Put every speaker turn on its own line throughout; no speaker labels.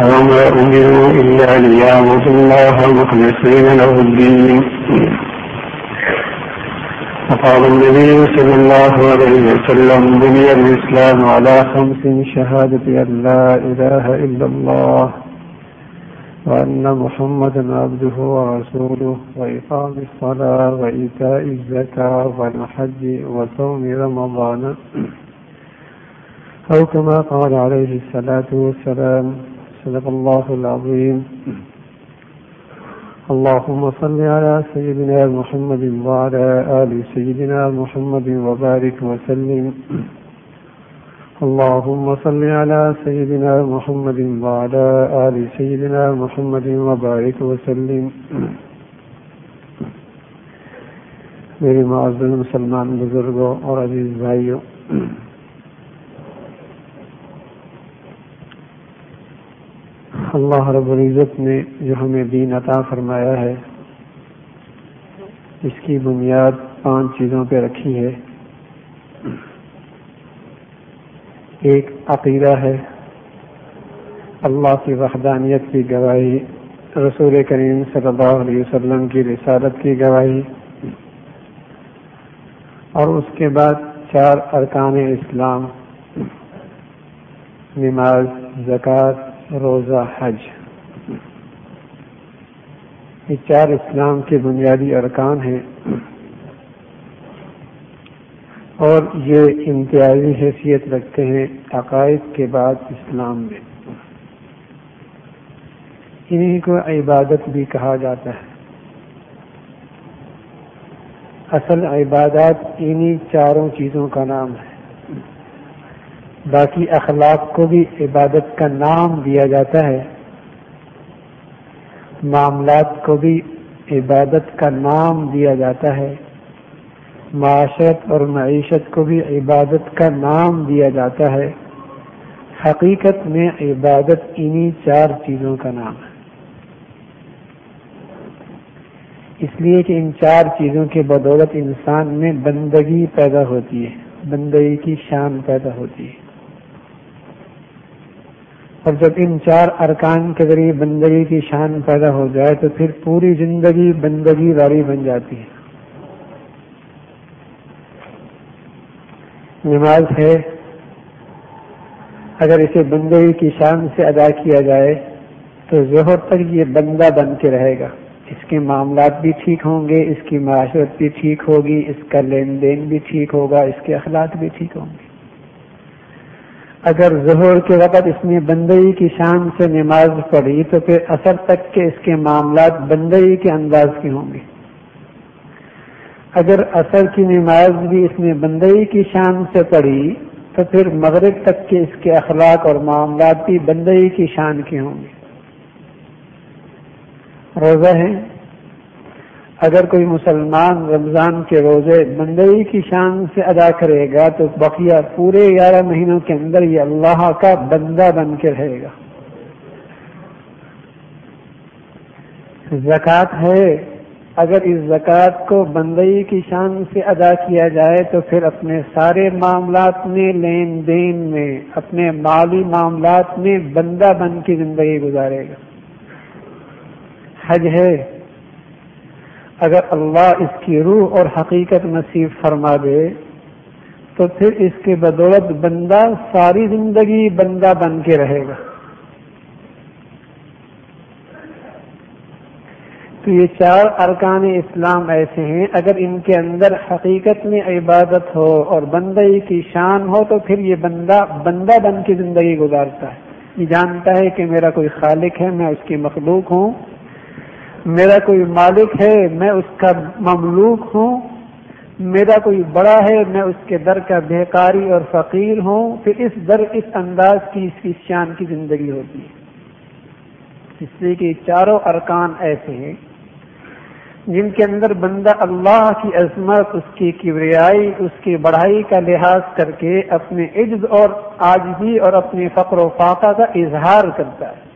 وما أمروا إلا ليعبدوا الله مخلصين له الدين. وقال النبي صلى الله عليه وسلم بني الإسلام على خمس شهادة أن لا إله إلا الله وأن محمدا عبده ورسوله وإقام الصلاة وإيتاء الزكاة والحج وصوم رمضان. أو كما قال عليه الصلاة والسلام صدق الله العظيم اللهم صل على سيدنا محمد وعلى آل سيدنا محمد وبارك وسلم اللهم صل على سيدنا محمد وعلى آل سيدنا محمد وبارك وسلم میری معذر مسلمان بزرگوں اور عزیز بھائیوں اللہ رب العزت نے جو ہمیں دین عطا فرمایا ہے، اس کی بنیاد پانچ چیزوں پہ رکھی ہے۔ ایک عقیدہ ہے، اللہ کی وحدانیت کی گواہی، رسول کریم صلی اللہ علیہ وسلم کی رسالت کی گواہی۔ اور اس کے بعد چار ارکان اسلام، نماز، زکوٰۃ روزہ حج۔ یہ چار اسلام کے بنیادی ارکان ہیں۔ اور یہ امتیازی حیثیت رکھتے ہیں عقائد کے بعد اسلام میں۔ انہیں کو عبادت بھی کہا جاتا ہے۔ اصل عبادات انہی چاروں چیزوں کا نام ہے۔ باقی اخلاق کو بھی عبادت کا نام دیا جاتا ہے۔ معاملات کو بھی عبادت کا نام دیا جاتا ہے۔ معاشرت اور معیشت کو بھی عبادت کا نام دیا جاتا ہے۔ حقیقت میں عبادت انہی چار چیزوں کا نام ہے۔ اس لیے کہ ان چار چیزوں کے بدولت انسان میں بندگی پیدا ہوتی ہے۔ بندگی کی شان پیدا ہوتی ہے۔ اور جب ان چار ارکان کے ذریعے بندگی کی شان پیدا ہو جائے تو پھر پوری زندگی بندگی والی بن جاتی ہے۔ نماز ہے۔ اگر اسے بندگی کی شان سے ادا کیا جائے تو ظہر تک یہ بندہ بن کے رہے گا۔ اس کے معاملات بھی ٹھیک ہوں گے، اس کی معاشرت بھی ٹھیک ہوگی، اس کا لین دین بھی ٹھیک ہوگا، اس کے اخلاق بھی ٹھیک ہوں گے۔ اگر ظہور کے وقت اس نے بندئی کی شان سے نماز پڑھی تو پھر اثر تک کے اس کے معاملات بندئی کے انداز کے ہوں گے۔ اگر اثر کی نماز بھی اس نے بندئی کی شان سے پڑھی تو پھر مغرب تک کے اس کے اخلاق اور معاملات بھی بندئی کی شان کے ہوں گے۔ روزہ ہے اگر کوئی مسلمان رمضان کے روزے بندئی کی شان سے ادا کرے گا تو بقیہ پورے گیارہ مہینوں کے اندر یہ اللہ کا بندہ بن کے رہے گا۔ زکوٰۃ ہے۔ اگر اس زکوٰۃ کو بندئی کی شان سے ادا کیا جائے تو پھر اپنے سارے معاملات میں لین دین میں، اپنے مالی معاملات میں بندہ بن کی زندگی گزارے گا۔ حج ہے۔ اگر اللہ اس کی روح اور حقیقت نصیب فرما دے، تو پھر اس کے بدولت بندہ ساری زندگی بندہ بن کے رہے گا۔ تو یہ چار ارکان اسلام ایسے ہیں، اگر ان کے اندر حقیقت میں عبادت ہو اور بندئی کی شان ہو، تو پھر یہ بندہ بندہ بن کی زندگی گزارتا ہے۔ یہ جانتا ہے کہ میرا کوئی خالق ہے، میں اس کی مخلوق ہوں۔ میرا کوئی مالک ہے، میں اس کا مملوک ہوں۔ میرا کوئی بڑا ہے، میں اس کے در کا بےکاری اور فقیر ہوں۔ پھر اس در، اس انداز کی، اس کی شان کی زندگی ہوتی ہے۔ اس لیے کہ چاروں ارکان ایسے ہیں جن کے اندر بندہ اللہ کی عظمت، اس کی کبریائی، اس کی بڑھائی کا لحاظ کر کے اپنے عجز اور آجزی اور اپنے فقر و فاقہ کا اظہار کرتا ہے۔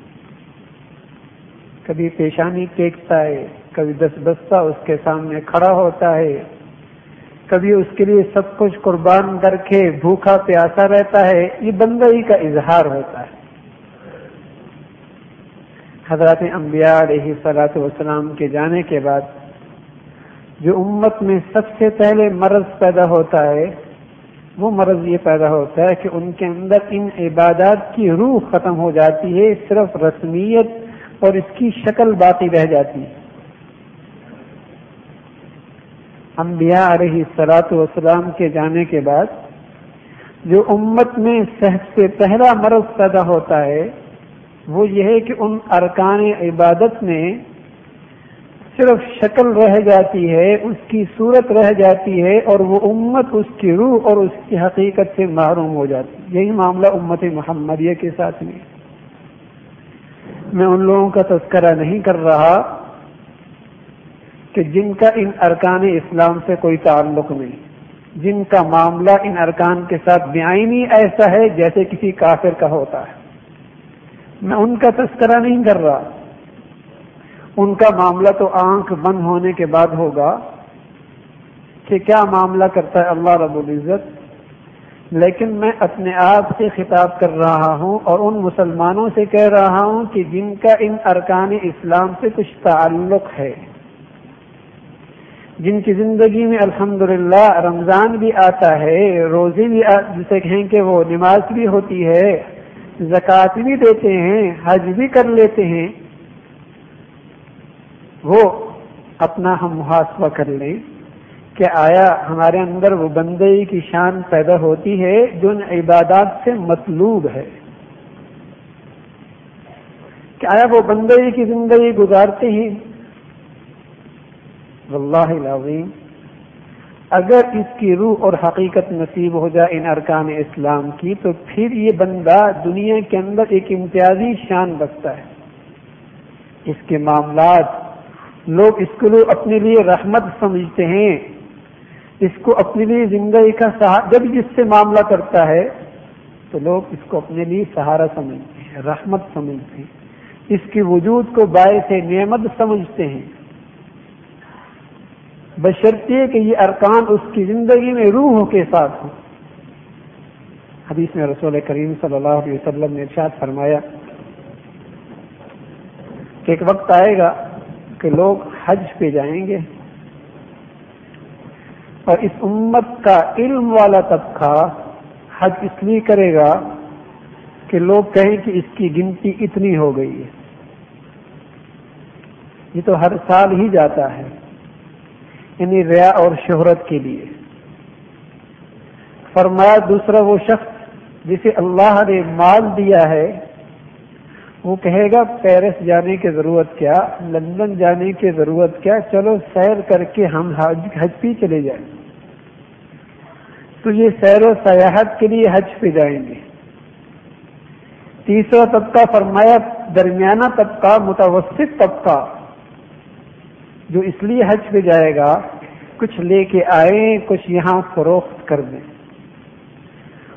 کبھی پیشانی ٹیکتا ہے، کبھی دس بستہ اس کے سامنے کھڑا ہوتا ہے۔ کبھی اس کے لیے سب کچھ قربان کر کے بھوکا پیاسا رہتا ہے، یہ بندگی کا اظہار ہوتا ہے۔ حضرت انبیاء علیہ صلاحت وسلام کے جانے کے بعد جو امت میں سب سے پہلے مرض پیدا ہوتا ہے، وہ مرض یہ پیدا ہوتا ہے کہ ان کے اندر ان عبادات کی روح ختم ہو جاتی ہے، صرف رسمیت اور اس کی شکل باقی رہ جاتی ہے۔ انبیاء علیہ سلاط وسلام کے جانے کے بعد جو امت میں صحت سے پہلا مرض پیدا ہوتا ہے، وہ یہ ہے کہ ان ارکان عبادت میں صرف شکل رہ جاتی ہے، اس کی صورت رہ جاتی ہے اور وہ امت اس کی روح اور اس کی حقیقت سے محروم ہو جاتی ہے۔ یہی معاملہ امت محمدیہ کے ساتھ میں۔ میں ان لوگوں کا تذکرہ نہیں کر رہا کہ جن کا ان ارکان اسلام سے کوئی تعلق نہیں۔ جن کا معاملہ ان ارکان کے ساتھ بیائی ایسا ہے جیسے کسی کافر کا ہوتا ہے۔ میں ان کا تذکرہ نہیں کر رہا۔ ان کا معاملہ تو آنکھ بند ہونے کے بعد ہوگا کہ کیا معاملہ کرتا ہے اللہ رب العزت؟ لیکن میں اپنے آپ سے خطاب کر رہا ہوں اور ان مسلمانوں سے کہہ رہا ہوں کہ جن کا ان ارکان اسلام سے کچھ تعلق ہے، جن کی زندگی میں الحمدللہ رمضان بھی آتا ہے روزی بھی جسے کہیں کہ وہ نماز بھی ہوتی ہے، زکوٰۃ بھی دیتے ہیں، حج بھی کر لیتے ہیں، وہ اپنا ہم محاسبہ کر لیں۔ کہ آیا ہمارے اندر وہ بندئی کی شان پیدا ہوتی ہے جو ان عبادات سے مطلوب ہے۔ کہ آیا وہ بندئی کی زندگی گزارتے ہیں۔ واللہ العظیم۔ اگر اس کی روح اور حقیقت نصیب ہو جائے ان ارکان اسلام کی، تو پھر یہ بندہ دنیا کے اندر ایک امتیازی شان رکھتا ہے۔ اس کے معاملات لوگ اس کو اپنے لیے رحمت سمجھتے ہیں۔ اس کو اپنے لیے زندگی کا سہارا جب جس سے معاملہ کرتا ہے، تو لوگ اس کو اپنے لیے سہارا سمجھتے ہیں، رحمت سمجھتے ہیں۔ اس کے وجود کو باعث نعمت سمجھتے ہیں۔ بشرطیے کہ یہ ارکان اس کی زندگی میں روح کے ساتھ ہوں۔ حدیث میں رسول کریم صلی اللہ علیہ وسلم نے ارشاد فرمایا کہ ایک وقت آئے گا کہ لوگ حج پہ جائیں گے۔ اور اس امت کا علم والا طبقہ حج اس لیے کرے گا کہ لوگ کہیں کہ اس کی گنتی اتنی ہو گئی ہے۔ یہ تو ہر سال ہی جاتا ہے یعنی ریا اور شہرت کے لیے۔ فرمایا دوسرا وہ شخص جسے اللہ نے مال دیا ہے، وہ کہے گا، پیرس جانے کی ضرورت کیا، لندن جانے کی ضرورت کیا، چلو سیر کر کے ہم حج حج پہ چلے جائیں۔ تو یہ سیر و سیاحت کے لیے حج پہ جائیں گے۔ تیسرا طبقہ فرمایا، درمیانہ طبقہ، متوسط طبقہ، جو اس لیے حج پہ جائے گا، کچھ لے کے آئے کچھ یہاں فروخت کر دیں۔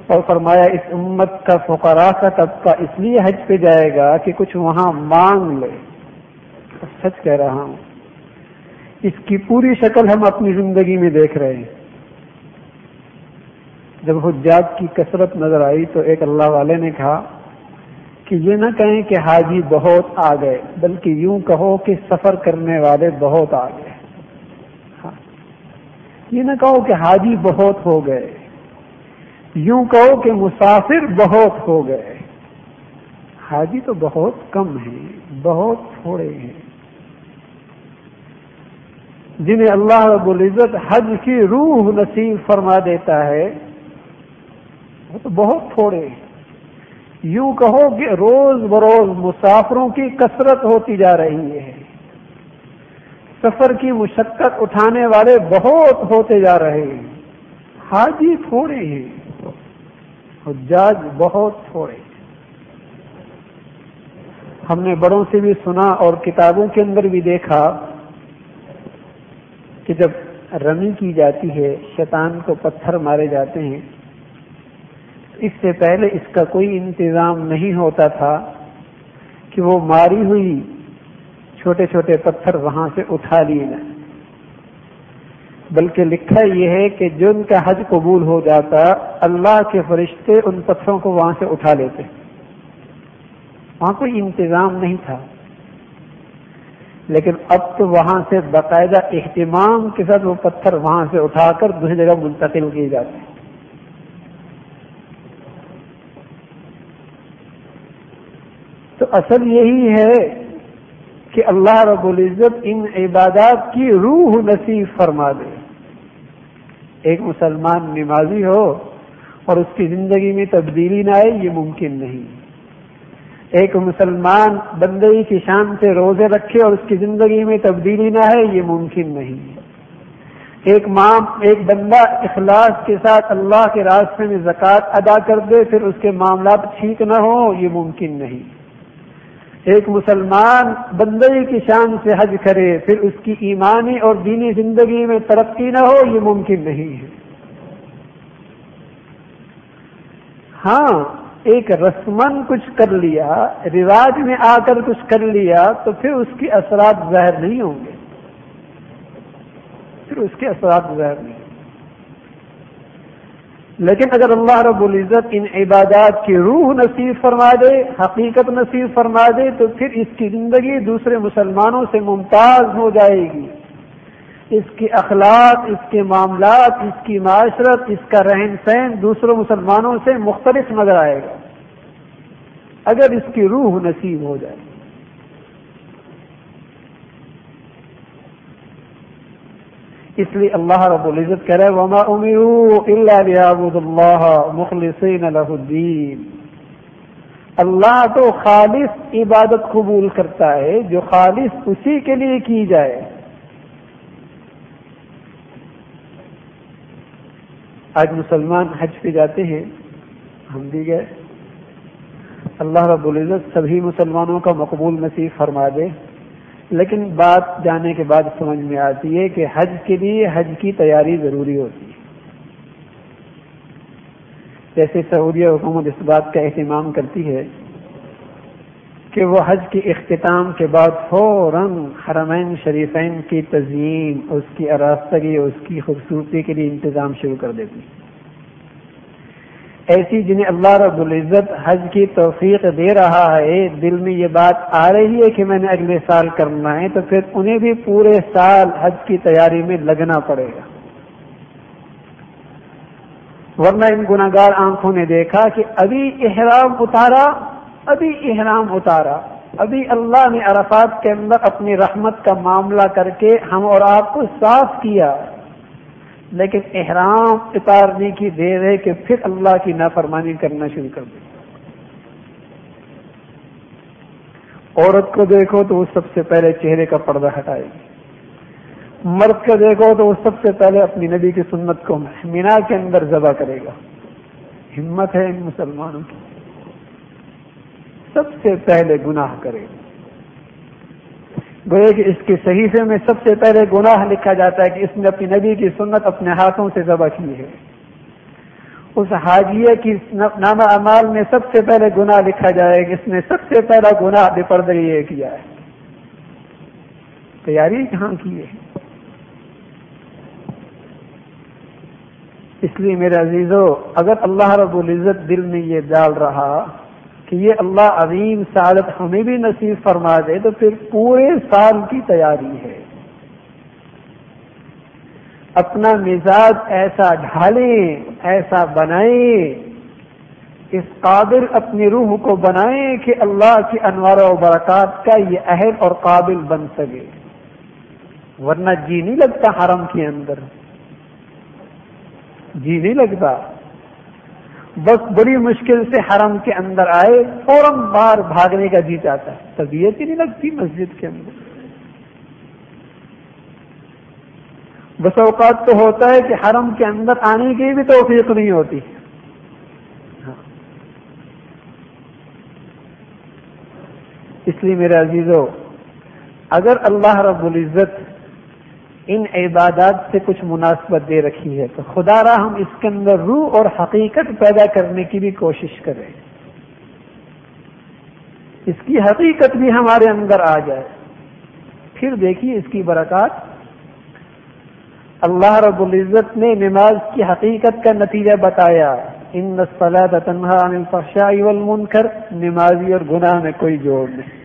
اور فرمایا، اس امت کا فقراء کا طبقہ اس لیے حج پہ جائے گا کہ کچھ وہاں مانگ لے۔ سچ کہہ رہا ہوں۔ اس کی پوری شکل ہم اپنی زندگی میں دیکھ رہے ہیں۔ جب حجات کی کثرت نظر آئی تو ایک اللہ والے نے کہا کہ یہ نہ کہیں کہ حاجی بہت آ گئے، بلکہ یوں کہو کہ سفر کرنے والے بہت آ گئے۔ ہاں۔ یہ نہ کہو کہ حاجی بہت ہو گئے، یوں کہو کہ مسافر بہت ہو گئے۔ حاجی تو بہت کم ہیں، بہت تھوڑے ہیں۔ جنہیں اللہ رب العزت حج کی روح نصیب فرما دیتا ہے وہ تو بہت تھوڑے ہیں یوں کہو کہ روز بروز مسافروں کی کثرت ہوتی جا رہی ہے۔ سفر کی مشقت اٹھانے والے بہت ہوتے جا رہے ہیں۔ حاجی تھوڑے ہیں۔ حجاج بہت تھوڑے ہم نے بڑوں سے بھی سنا اور کتابوں کے اندر بھی دیکھا کہ جب رمی کی جاتی ہے، شیطان کو پتھر مارے جاتے ہیں۔ اس سے پہلے اس کا کوئی انتظام نہیں ہوتا تھا کہ وہ ماری ہوئی چھوٹے چھوٹے پتھر وہاں سے اٹھا لیے جائیں۔ بلکہ لکھا یہ ہے کہ جو ان کا حج قبول ہو جاتا، اللہ کے فرشتے ان پتھروں کو وہاں سے اٹھا لیتے۔ وہاں کوئی انتظام نہیں تھا۔ لیکن اب تو وہاں سے باقاعدہ اہتمام کے ساتھ وہ پتھر وہاں سے اٹھا کر دوسری جگہ منتقل کیے جاتے ہیں۔ تو اصل یہی ہے کہ اللہ رب العزت ان عبادات کی روح نصیب فرما دے۔ ایک مسلمان نمازی ہو اور اس کی زندگی میں تبدیلی نہ آئے، یہ ممکن نہیں۔ ایک مسلمان بندگی کی شان سے روزے رکھے اور اس کی زندگی میں تبدیلی نہ ہے یہ ممکن نہیں۔ ایک مام، ایک بندہ اخلاص کے ساتھ اللہ کے راستے میں زکوٰۃ ادا کر دے، پھر اس کے معاملات ٹھیک نہ ہوں، یہ ممکن نہیں۔ ایک مسلمان بندگی کی شان سے حج کرے، پھر اس کی ایمانی اور دینی زندگی میں ترقی نہ ہو، یہ ممکن نہیں ہے۔ ہاں ایک رسمن کچھ کر لیا، رواج میں آ کر کچھ کر لیا، تو پھر اس کے اثرات ظاہر نہیں ہوں گے۔ پھر اس کے اثرات ظاہر نہیں۔ لیکن اگر اللہ رب العزت ان عبادات کی روح نصیب فرما دے، حقیقت نصیب فرما دے، تو پھر اس کی زندگی دوسرے مسلمانوں سے ممتاز ہو جائے گی۔ اس کے اخلاق، اس کے معاملات، اس کی معاشرت، اس کا رہن سہن دوسروں مسلمانوں سے مختلف نظر آئے گا۔ اگر اس کی روح نصیب ہو جائے۔ اس لیے اللہ رب العزت کہہ رہے وما اللہ مخلصین الدین اللہ تو خالص عبادت قبول کرتا ہے، جو خالص اسی کے لیے کی جائے۔ آج مسلمان حج پہ جاتے ہیں، ہم بھی گئے۔ اللہ رب العزت سبھی مسلمانوں کا مقبول نصیب فرما دے۔ لیکن بات جانے کے بعد سمجھ میں آتی ہے کہ حج کے لیے حج کی تیاری ضروری ہوتی ہے۔ جیسے سعودی حکومت اس بات کا اہتمام کرتی ہے کہ وہ حج کے اختتام کے بعد فوراً حرمین شریفین کی تزئین، اس کی آراستگی اس کی خوبصورتی کے لیے انتظام شروع کر دیتی ایسی جنہیں اللہ رب العزت حج کی توفیق دے رہا ہے، دل میں یہ بات آ رہی ہے کہ میں نے اگلے سال کرنا ہے، تو پھر انہیں بھی پورے سال حج کی تیاری میں لگنا پڑے گا۔ ورنہ ان گناگار آنکھوں نے دیکھا کہ ابھی احرام اتارا، ابھی احرام اتارا۔ ابھی اللہ نے عرفات کے اندر اپنی رحمت کا معاملہ کر کے ہم اور آپ کو صاف کیا۔ لیکن احرام اتارنے کی دیر ہے کہ پھر اللہ کی نافرمانی کرنا شروع کر دے۔ عورت کو دیکھو تو وہ سب سے پہلے چہرے کا پردہ ہٹائے گی۔ مرد کو دیکھو تو وہ سب سے پہلے اپنی نبی کی سنت کو مینا کے اندر ذبح کرے گا۔ ہمت ہے ان مسلمانوں کی۔ سب سے پہلے گناہ کرے گا۔ گوئے کہ اس کی صحیفے میں سب سے پہلے گناہ لکھا جاتا ہے کہ اس نے اپنی نبی کی سنت اپنے ہاتھوں سے ذبح کی ہے۔ اس حاجیے کی نامہ امال میں سب سے پہلے گناہ لکھا جائے کہ اس نے سب سے پہلا گناہ بے پردگی یہ کیا ہے۔ تیاری کہاں کی ہے؟ اس لیے میرے عزیزو، اگر اللہ رب العزت دل میں یہ ڈال رہا کہ یہ اللہ عظیم سعادت ہمیں بھی نصیب فرما دے تو پھر پورے سال کی تیاری ہے۔ اپنا مزاج ایسا ڈھالیں، ایسا بنائیں، اس قابل اپنی روح کو بنائیں کہ اللہ کی انوار و برکات کا یہ اہل اور قابل بن سکے۔ ورنہ جی نہیں لگتا حرم کے اندر۔ جی نہیں لگتا۔ بس بڑی مشکل سے حرم کے اندر آئے، فوراً باہر بھاگنے کا جی چاہتا ہے۔ طبیعت ہی نہیں لگتی مسجد کے اندر۔ بس اوقات تو ہوتا ہے کہ حرم کے اندر آنے کی بھی توفیق نہیں ہوتی۔ اس لیے میرے عزیزو، اگر اللہ رب العزت ان عبادات سے کچھ مناسبت دے رکھی ہے تو خدا را ہم اس کے اندر روح اور حقیقت پیدا کرنے کی بھی کوشش کریں۔ اس کی حقیقت بھی ہمارے اندر آ جائے۔ پھر دیکھیے اس کی برکات۔ اللہ رب العزت نے نماز کی حقیقت کا نتیجہ بتایا۔ ان تنہا والمنکر۔ نمازی اور گناہ میں کوئی جوڑ نہیں۔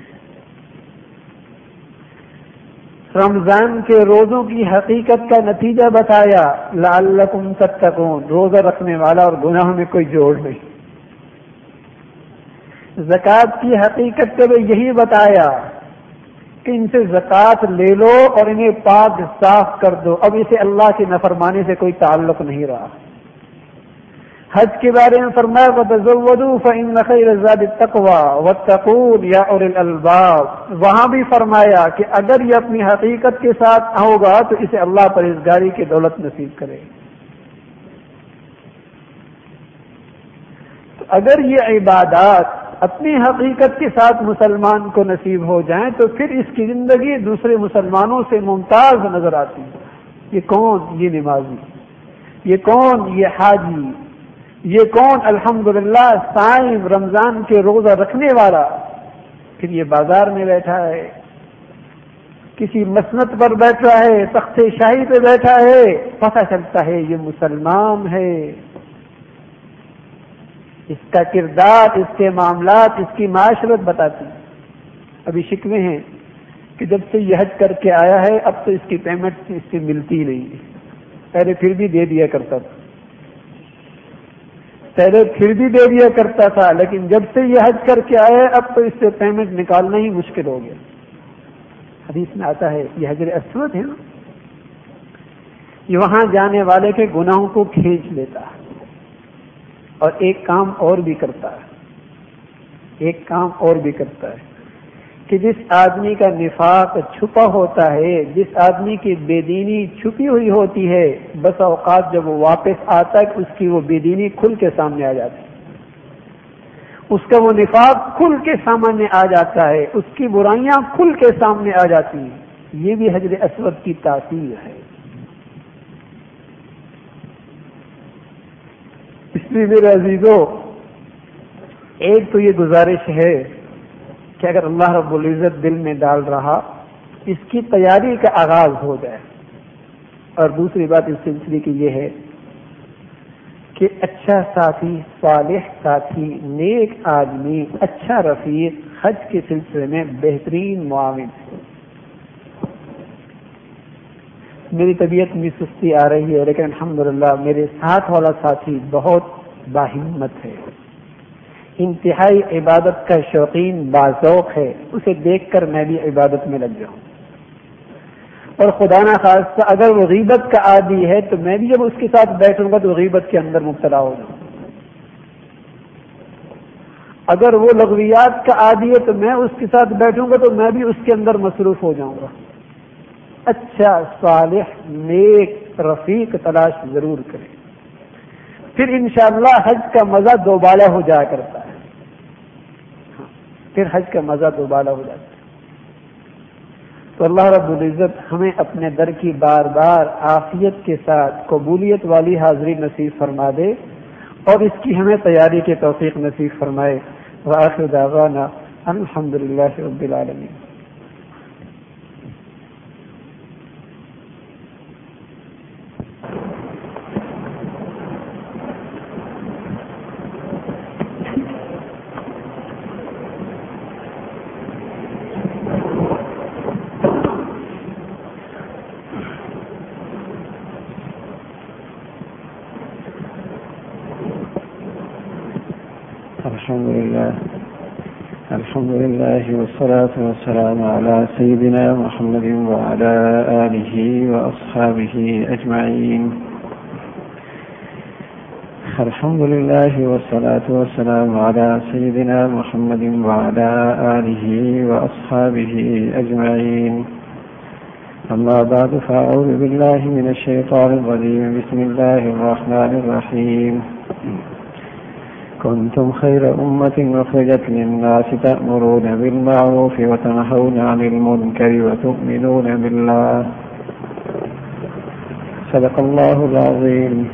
رمضان کے روزوں کی حقیقت کا نتیجہ بتایا، لعلکم تتقون، روزہ رکھنے والا اور گناہ میں کوئی جوڑ نہیں۔ زکوٰۃ کی حقیقت کو یہی بتایا کہ ان سے زکوٰۃ لے لو اور انہیں پاک صاف کر دو۔ اب اسے اللہ کی نفرمانی سے کوئی تعلق نہیں رہا۔ حج کے بارے میں فرمایا یا اور الباب وہاں بھی فرمایا کہ اگر یہ اپنی حقیقت کے ساتھ ہوگا تو اسے اللہ پر کی دولت نصیب کرے تو اگر یہ عبادات اپنی حقیقت کے ساتھ مسلمان کو نصیب ہو جائیں تو پھر اس کی زندگی دوسرے مسلمانوں سے ممتاز نظر آتی ہے۔ یہ کون؟ یہ نمازی۔ یہ کون؟ یہ حاجی۔ یہ کون الحمد للہ سائم رمضان کے روزہ رکھنے والا پھر یہ بازار میں بیٹھا ہے، کسی مسنت پر بیٹھا ہے، تخت شاہی پہ بیٹھا ہے، پتہ چلتا ہے یہ مسلمان ہے۔ اس کا کردار، اس کے معاملات، اس کی معاشرت بتاتی۔ ابھی شکوے ہیں کہ جب سے یہ حج کر کے آیا ہے، اب تو اس کی پیمنٹ اس سے ملتی نہیں۔ پہلے پھر بھی دے دیا کرتا تھا۔ پہلے پھر بھی دے دیا کرتا تھا، لیکن جب سے یہ حج کر کے آیا اب تو اس سے پیمنٹ نکالنا ہی مشکل ہو گیا۔ حدیث میں آتا ہے، یہ حضر اسود ہے نا؟ یہ وہاں جانے والے کے گناہوں کو کھینچ لیتا اور ایک کام اور بھی کرتا ہے۔ ایک کام اور بھی کرتا ہے۔ کہ جس آدمی کا نفاق چھپا ہوتا ہے، جس آدمی کی بے دینی چھپی ہوئی ہوتی ہے، بس اوقات جب وہ واپس آتا ہے، اس کی وہ بے دینی کھل کے سامنے آ جاتی اس کا وہ نفاق کھل کے سامنے آ جاتا ہے، اس کی برائیاں کھل کے سامنے آ جاتی ہیں۔ یہ بھی حضرت اسود کی تاثیر ہے۔ اس لیے میرے عزیزوں، ایک تو یہ گزارش ہے کہ اگر اللہ رب العزت دل میں ڈال رہا، اس کی تیاری کا آغاز ہو جائے۔ اور دوسری بات اس سلسلے کی یہ ہے کہ اچھا ساتھی، صالح ساتھی، نیک آدمی اچھا رفیق حج کے سلسلے میں بہترین معاون ہے۔ میری طبیعت میں سستی آ رہی ہے، لیکن الحمدللہ میرے ساتھ والا ساتھی بہت باہمت ہے۔ انتہائی عبادت کا شوقین باذوق ہے، اسے دیکھ کر میں بھی عبادت میں لگ جاؤں۔ اور خدا نا خاص اگر وہ غیبت کا عادی ہے تو میں بھی جب اس کے ساتھ بیٹھوں گا تو غیبت کے اندر مبتلا ہو جاؤں۔ اگر وہ لغویات کا عادی ہے تو میں اس کے ساتھ بیٹھوں گا تو میں بھی اس کے اندر مصروف ہو جاؤں گا۔ اچھا صالح، نیک، رفیق تلاش ضرور کرے پھر انشاءاللہ حج کا مزہ دوبالا ہو جایا کرتا ہے۔ پھر حج کا مزہ دوبالا ہو جاتا ہے۔ تو اللہ رب العزت ہمیں اپنے در کی بار بار آفیت کے ساتھ قبولیت والی حاضری نصیب فرما دے اور اس کی ہمیں تیاری کے توفیق نصیب فرمائے۔ دعوانا الحمد للہ رب العالمین۔
والصلاة والسلام على سيدنا محمد وعلى آله وأصحابه أجمعين. الحمد لله والصلاة والسلام على سيدنا محمد وعلى آله وأصحابه أجمعين. أما بعد فأعوذ بالله من الشيطان الرجيم. بسم الله الرحمن الرحيم. كنتم خير أمة أخرجت للناس تأمرون بالمعروف وتنهون عن المنكر وتؤمنون بالله. صدق الله العظيم.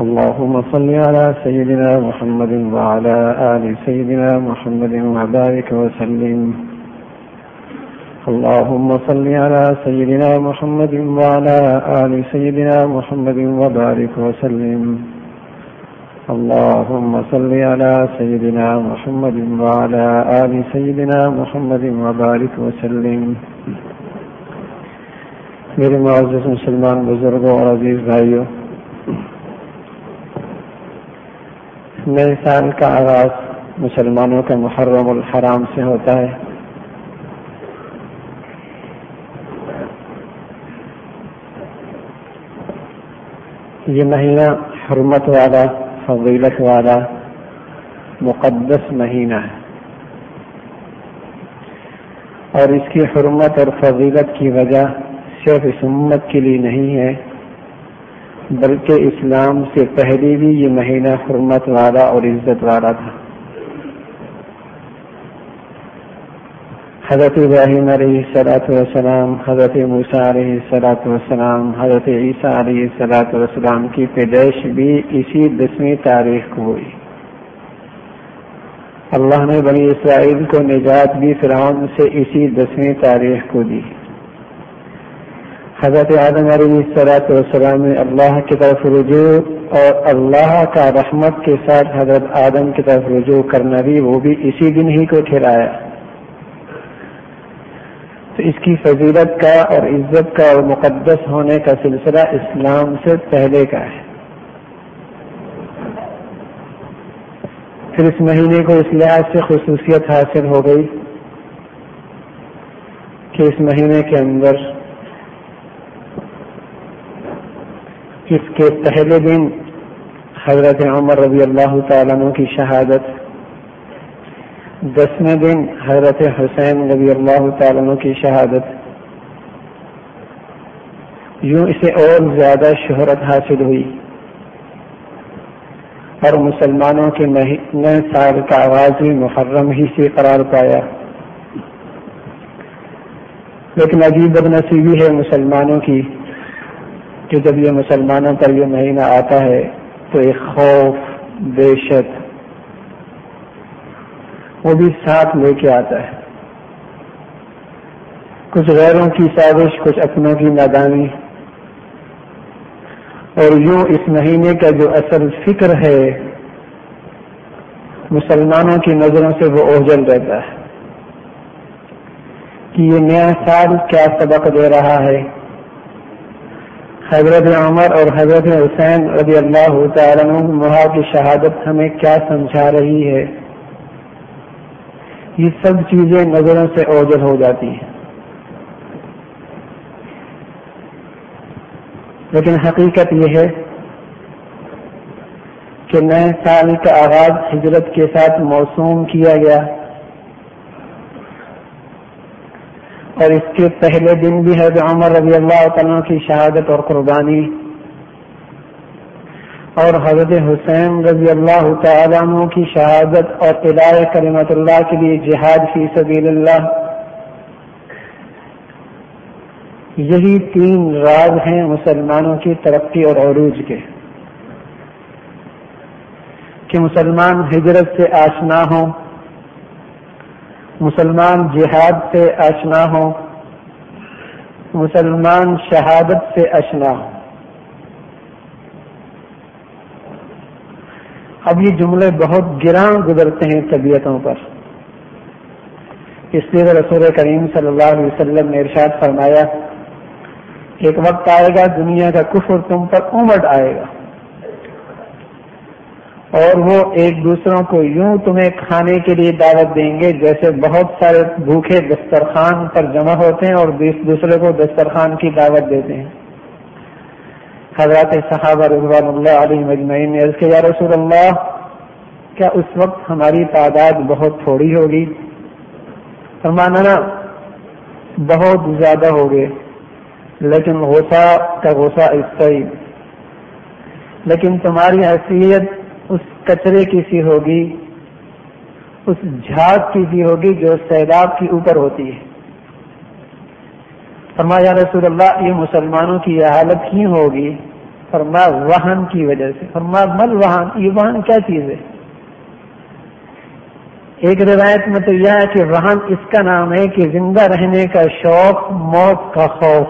اللهم صل على سيدنا محمد وعلى آل سيدنا محمد وبارك وسلم. اللهم صل على سيدنا محمد وعلى آل سيدنا محمد وبارك وسلم. اللهم صل على سيدنا محمد وعلى آل سيدنا محمد وبارك وسلم. میرے معزز مسلمان بزرگوں اور عزیز بھائیوں، نئے سال کا آغاز مسلمانوں کا محرم الحرام سے ہوتا ہے۔ یہ مہینہ حرمت والا فضیلت والا مقدس مہینہ ہے۔ اور اس کی حرمت اور فضیلت کی وجہ صرف اس امت کے لیے نہیں ہے، بلکہ اسلام سے پہلے بھی یہ مہینہ حرمت والا اور عزت والا تھا۔ حضرت ابراہیم علیہ صلاۃ والسلام، حضرت موسیٰ علیہ صلاۃ والسلام، حضرت عیسیٰ علیہ صلاۃ والسلام کی پیدائش بھی اسی دسویں تاریخ کو ہوئی۔ اللہ نے بنی اسرائیل کو نجات بھی فرعون سے اسی دسویں تاریخ کو دی۔ حضرت آدم علیہ صلاحت والسلام نے اللہ کی طرف رجوع اور اللہ کا رحمت کے ساتھ حضرت آدم کی طرف رجوع کرنا بھی وہ بھی اسی دن ہی کو ٹھہرایا۔ تو اس کی فضیلت کا اور عزت کا اور مقدس ہونے کا سلسلہ اسلام سے پہلے کا ہے۔ پھر اس مہینے کو اس لحاظ سے خصوصیت حاصل ہو گئی کہ اس مہینے کے اندر اس کے پہلے دن حضرت عمر رضی اللہ تعالیٰ کی شہادت دسویں دن حضرت حسین رضی اللہ تعالیٰ کی شہادت۔ یوں اسے اور زیادہ شہرت حاصل ہوئی۔ اور مسلمانوں کے نئے سال کا آغاز بھی محرم ہی سے قرار پایا۔ لیکن عجیب بد نصیبی ہے مسلمانوں کی کہ جب یہ مسلمانوں پر یہ مہینہ آتا ہے تو ایک خوف دہشت وہ بھی ساتھ لے کے آتا ہے۔ کچھ غیروں کی سازش، کچھ اپنوں کی نادانی۔ اور یوں اس مہینے کا جو اصل فکر ہے، مسلمانوں کی نظروں سے وہ اوجل رہتا ہے۔ کہ یہ نیا سال کیا سبق دے رہا ہے۔ حضرت عمر اور حضرت حسین رضی اللہ تعالیٰ کی شہادت ہمیں کیا سمجھا رہی ہے۔ یہ سب چیزیں نظروں سے اوجل ہو جاتی ہیں۔ لیکن حقیقت یہ ہے کہ نئے سال کا آغاز ہجرت کے ساتھ موسوم کیا گیا۔ اور اس کے پہلے دن بھی حضرت عمر رضی اللہ تعالیٰ کی شہادت اور قربانی اور حضرت حسین رضی اللہ تعالیٰ عنہ کی شہادت اور ادائے کریمت اللہ کے لیے جہاد فی سبیل اللہ۔ یہی تین راز ہیں مسلمانوں کی ترقی اور عروج کے۔ کہ مسلمان ہجرت سے آشنا ہوں، مسلمان جہاد سے اشنا ہو مسلمان شہادت سے اشنا ہو اب یہ جملے بہت گراں گزرتے ہیں طبیعتوں پر۔ اس لیے رسول کریم صلی اللہ علیہ وسلم نے ارشاد فرمایا، ایک وقت آئے گا، دنیا کا کفر تم پر امٹ آئے گا۔ اور وہ ایک دوسروں کو یوں تمہیں کھانے کے لیے دعوت دیں گے جیسے بہت سارے بھوکے دسترخوان پر جمع ہوتے ہیں اور دوسرے کو دسترخوان کی دعوت دیتے ہیں۔ حضرات صحابہ رضوان اللہ علیہ مجمعین نے کے یا رسول اللہ، کیا اس وقت ہماری تعداد بہت تھوڑی ہوگی؟ فرمانا نا بہت زیادہ ہوگے لیکن غصہ کا غصہ اس لیکن تمہاری حیثیت اس کچرے کی سی ہوگی، اس جھاگ کی سی ہوگی جو سیلاب کی اوپر ہوتی ہے۔ فرمایا رسول اللہ، یہ مسلمانوں کی یہ حالت ہی ہوگی؟ فرما وہن کی وجہ سے۔ فرما مل وہن، یہ وہن کیا چیز ہے؟ ایک روایت میں تو یہ ہے کہ وہن اس کا نام ہے کہ زندہ رہنے کا شوق، موت کا خوف۔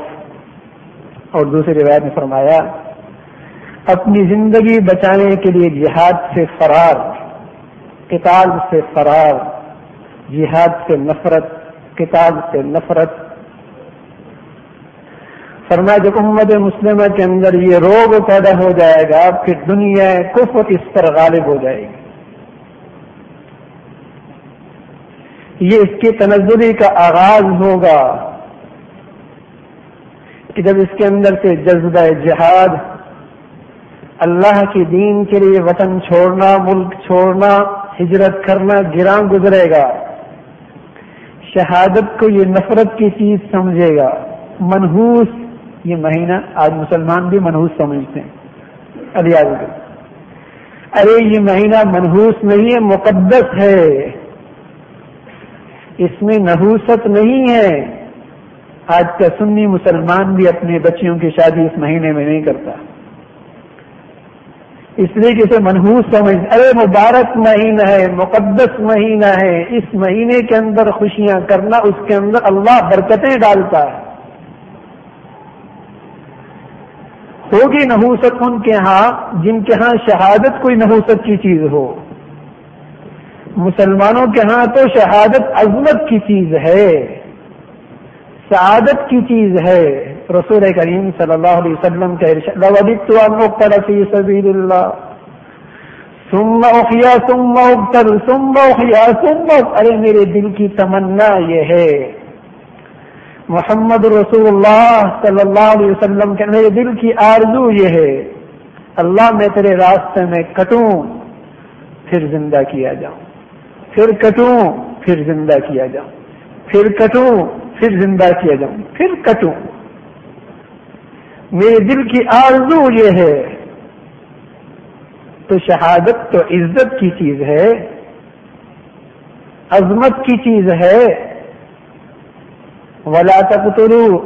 اور دوسری روایت میں فرمایا، اپنی زندگی بچانے کے لیے جہاد سے فرار کتاب سے فرار، جہاد سے نفرت کتاب سے نفرت فرما جب امت مسلمہ کے اندر یہ روگ پیدا ہو جائے گا پھر دنیا کفر اس پر غالب ہو جائے گی۔ یہ اس کی تنزلی کا آغاز ہوگا کہ جب اس کے اندر سے جذبہ جہاد، اللہ کی دین کے لیے وطن چھوڑنا، ملک چھوڑنا، ہجرت کرنا، گراں گزرے گا۔ شہادت کو یہ نفرت کی چیز سمجھے گا۔ منحوس یہ مہینہ آج مسلمان بھی منحوس سمجھتے ہیں۔ علی ارے، یہ مہینہ منحوس نہیں ہے، مقدس ہے۔ اس میں نحوست نہیں ہے۔ آج کا سنی مسلمان بھی اپنے بچیوں کی شادی اس مہینے میں نہیں کرتا۔ اس لیے کہ اسے منحوس سمجھ، ارے، مبارک مہینہ ہے، مقدس مہینہ ہے۔ اس مہینے کے اندر خوشیاں کرنا، اس کے اندر اللہ برکتیں ڈالتا ہے۔ ہوگی نحوست ان کے ہاں جن کے ہاں شہادت کوئی نحوست کی چیز ہو۔ مسلمانوں کے ہاں تو شہادت عظمت کی چیز ہے۔ سعادت کی چیز ہے۔ رسول کریم صلی اللہ علیہ وسلم کے سبیل اللہ سم اخیا سم اختر سم اخیا سم ارے میرے دل کی تمنا یہ ہے۔ محمد رسول اللہ صلی اللہ علیہ وسلم کے میرے دل کی آرزو یہ ہے، اللہ میں تیرے راستے میں کٹوں، پھر زندہ کیا جاؤں۔ پھر کٹوں، پھر زندہ کیا جاؤں۔ پھر کٹوں، پھر زندہ کیا جاؤں۔ پھر کٹوں۔ میرے دل کی آرزو یہ ہے، تو شہادت تو عزت کی چیز ہے، عظمت کی چیز ہے ولا تقتلوا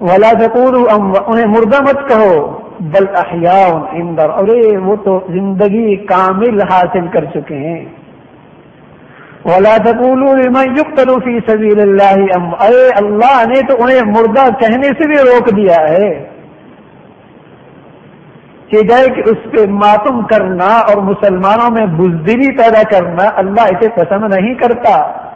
ولا تقولوا انہیں مردہ مت کہو، بل احیاء اندر ارے وہ تو زندگی کامل حاصل کر چکے ہیں۔ ولا تقولوا لمن يقتل في سبيل الله ام اے اللہ نے تو انہیں مردہ کہنے سے بھی روک دیا ہے۔ کہ جائے کہ اس پہ ماتم کرنا اور مسلمانوں میں بزدلی پیدا کرنا اللہ اسے پسند نہیں کرتا۔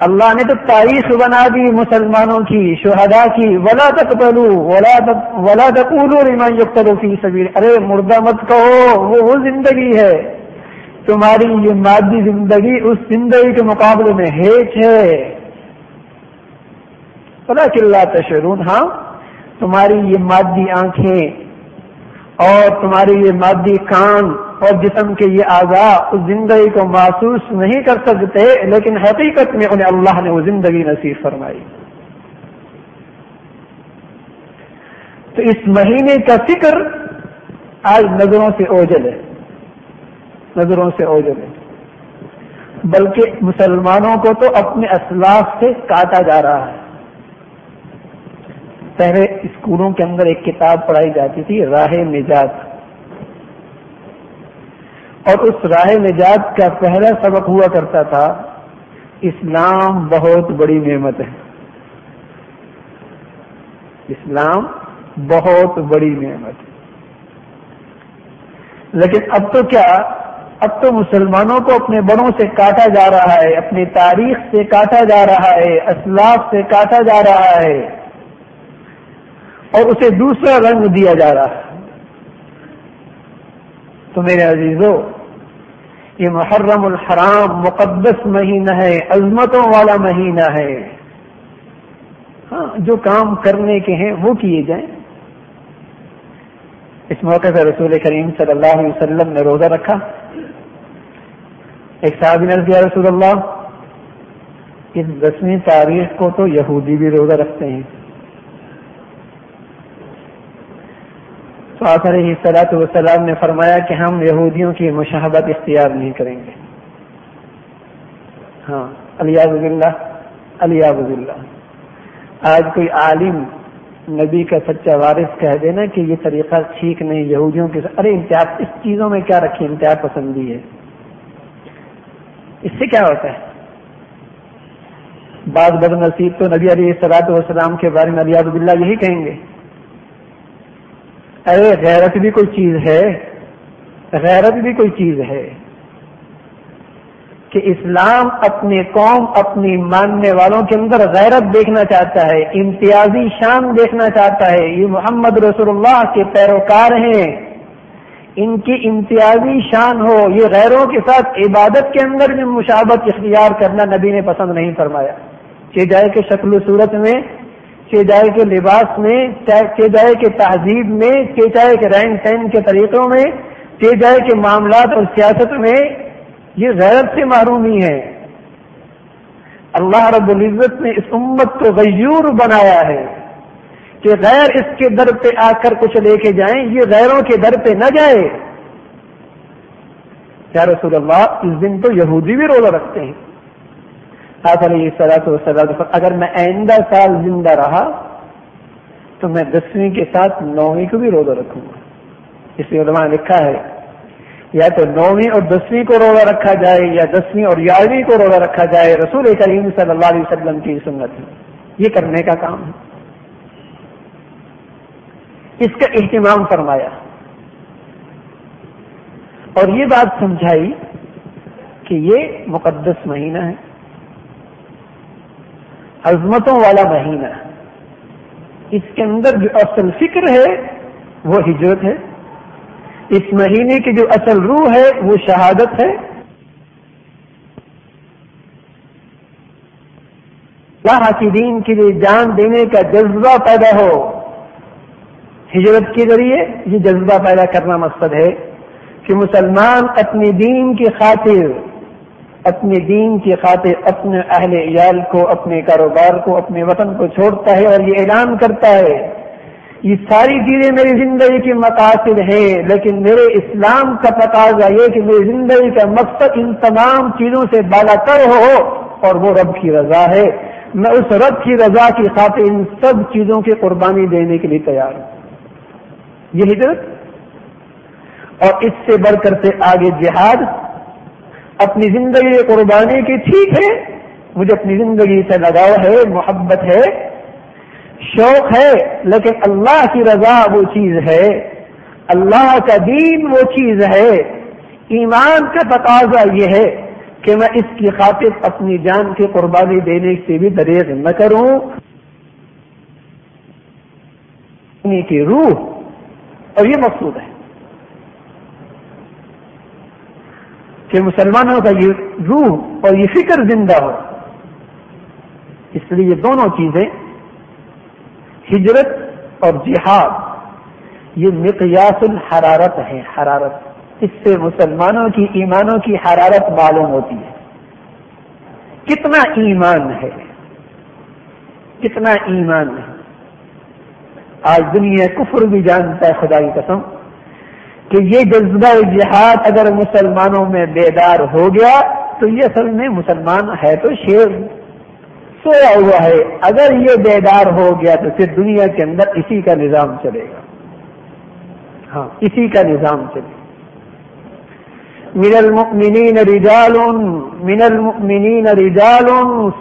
اللہ نے تو تاریخ بنا دی مسلمانوں کی شہدا کی۔ ولا تک پلو ولا تقولو لمن یقتلو فی سبیل۔ ارے مردہ مت کہو، وہ وہ زندگی ہے۔ تمہاری یہ مادی زندگی اس زندگی کے مقابلے میں ہیچ ہے۔ بلا چلا تشرون ہاں تمہاری یہ مادی آنکھیں اور تمہاری یہ مادی کان اور جسم کے یہ اعضاء اس زندگی کو محسوس نہیں کر سکتے، لیکن حقیقت میں انہیں اللہ نے وہ زندگی نصیب فرمائی۔ تو اس مہینے کا فکر آج نظروں سے اوجل ہے۔ نظروں سے اوجل ہے۔ بلکہ مسلمانوں کو تو اپنے اسلاف سے کاٹا جا رہا ہے۔ پہلے اسکولوں کے اندر ایک کتاب پڑھائی جاتی تھی، راہ نجات۔ اور اس راہ نجات کا پہلا سبق ہوا کرتا تھا، اسلام بہت بڑی نعمت ہے۔ اسلام بہت بڑی نعمت ہے۔ لیکن اب تو کیا، اب تو مسلمانوں کو اپنے بڑوں سے کاٹا جا رہا ہے، اپنی تاریخ سے کاٹا جا رہا ہے، اسلاف سے کاٹا جا رہا ہے۔ اور اسے دوسرا رنگ دیا جا رہا ہے۔ تو میرے عزیزو، یہ محرم الحرام مقدس مہینہ ہے، عظمتوں والا مہینہ ہے۔ ہاں جو کام کرنے کے ہیں وہ کیے جائیں۔ اس موقع سے رسول کریم صلی اللہ علیہ وسلم نے روزہ رکھا۔ ایک صاحب کیا رسول اللہ، اس دسویں تاریخ کو تو یہودی بھی روزہ رکھتے ہیں۔ تو آخر ہی صلاحت وسلام نے فرمایا کہ ہم یہودیوں کی مشاہبت اختیار نہیں کریں گے۔ ہاں الیاز اللہ الیاز اللہ آج کوئی عالم نبی کا سچا وارث کہہ دینا کہ یہ طریقہ ٹھیک نہیں، یہودیوں کے ارے امتیاز اس چیزوں میں کیا رکھیں؟ امتیاز پسندی ہے۔ اس سے کیا ہوتا ہے؟ بعض بد نصیب تو نبی علیہ سلاط وسلام کے بارے میں الیاز اللہ یہی کہیں گے۔
ارے غیرت بھی کوئی چیز ہے، غیرت بھی کوئی چیز ہے کہ اسلام اپنے قوم، اپنی ماننے والوں کے اندر غیرت دیکھنا چاہتا ہے، امتیازی شان دیکھنا چاہتا ہے۔ یہ محمد رسول اللہ کے پیروکار ہیں۔ ان کی امتیازی شان ہو، یہ غیروں کے ساتھ عبادت کے اندر بھی مشابت اختیار کرنا نبی نے پسند نہیں فرمایا۔ کہ جائے کہ شکل و صورت میں کہ جائے کے لباس میں کہ جائے کے تہذیب میں کہ جائے کے رہن سہن کے طریقوں میں کہ جائے کے معاملات اور سیاست میں یہ غیرت سے معرومی ہے اللہ رب العزت نے اس امت کو غیور بنایا ہے کہ غیر اس کے در پہ آ کر کچھ لے کے جائیں، یہ غیروں کے در پہ نہ جائے۔ کیا رسول اللہ، اس دن تو یہودی بھی روزہ رکھتے ہیں۔ آپ علیہ سلاۃ وسلم اگر میں آئندہ سال زندہ رہا تو میں دسویں کے ساتھ نویں کو بھی روزہ رکھوں گا۔ اس لیے علماء نے لکھا ہے، یا تو نویں اور دسویں کو روزہ رکھا جائے یا دسویں اور گیارہویں کو روزہ رکھا جائے، رسول کریم صلی اللہ علیہ وسلم کی سنت ہے یہ کرنے کا کام ہے۔ اس کا اہتمام فرمایا۔ اور یہ بات سمجھائی کہ یہ مقدس مہینہ ہے۔ عظمتوں والا مہینہ۔ اس کے اندر جو اصل فکر ہے، وہ ہجرت ہے۔ اس مہینے کی جو اصل روح ہے، وہ شہادت ہے۔ اللہ کی دین کے لیے جان دینے کا جذبہ پیدا ہو، ہجرت کے ذریعے یہ جذبہ پیدا کرنا مقصد ہے کہ مسلمان اپنی دین کی خاطر اپنے دین کی خاطر اپنے اہل عیال کو، اپنے کاروبار کو، اپنے وطن کو چھوڑتا ہے اور یہ اعلان کرتا ہے، یہ ساری چیزیں میری زندگی کی مقاصد ہیں، لیکن میرے اسلام کا تقاضا یہ کہ میری زندگی کا مقصد ان تمام چیزوں سے بالا کر ہو اور وہ رب کی رضا ہے۔ میں اس رب کی رضا کی خاطر ان سب چیزوں کی قربانی دینے کے لیے تیار ہوں۔ یہ ہجرت اور اس سے بڑھ کر سے آگے جہاد اپنی زندگی قربانی کی، ٹھیک ہے، مجھے اپنی زندگی سے لگاؤ ہے، محبت ہے، شوق ہے، لیکن اللہ کی رضا وہ چیز ہے، اللہ کا دین وہ چیز ہے۔ ایمان کا تقاضا یہ ہے کہ میں اس کی خاطر اپنی جان کی قربانی دینے سے بھی دریغ نہ کروں۔ کی روح، اور یہ مقصود ہے۔ کہ مسلمانوں کا یہ روح اور یہ فکر زندہ ہو۔ اس لیے یہ دونوں چیزیں، ہجرت اور جہاد، یہ مقیاس الحرارت ہے، حرارت۔ اس سے مسلمانوں کی ایمانوں کی حرارت معلوم ہوتی ہے۔ کتنا ایمان ہے، کتنا ایمان ہے۔ آج دنیا کفر بھی جانتا ہے خدا کی قسم۔ کہ یہ جذبہ جہاد اگر مسلمانوں میں بیدار ہو گیا تو یہ اصل میں مسلمان ہے تو شیر سویا ہوا ہے۔ اگر یہ بیدار ہو گیا تو پھر دنیا کے اندر اسی کا نظام چلے گا۔ ہاں اسی کا نظام چلے گا۔ من المؤمنین رجال، من المؤمنین رجال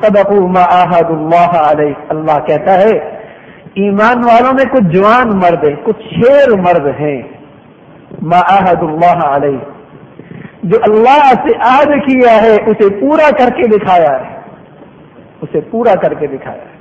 صدقوا ما آہد اللہ علیہ۔ اللہ کہتا ہے، ایمان والوں میں کچھ جوان مرد ہیں، کچھ شیر مرد ہیں۔ ما آہد اللہ علیہ جو اللہ سے عہد کیا ہے، اسے پورا کر کے دکھایا ہے۔ اسے پورا کر کے دکھایا ہے۔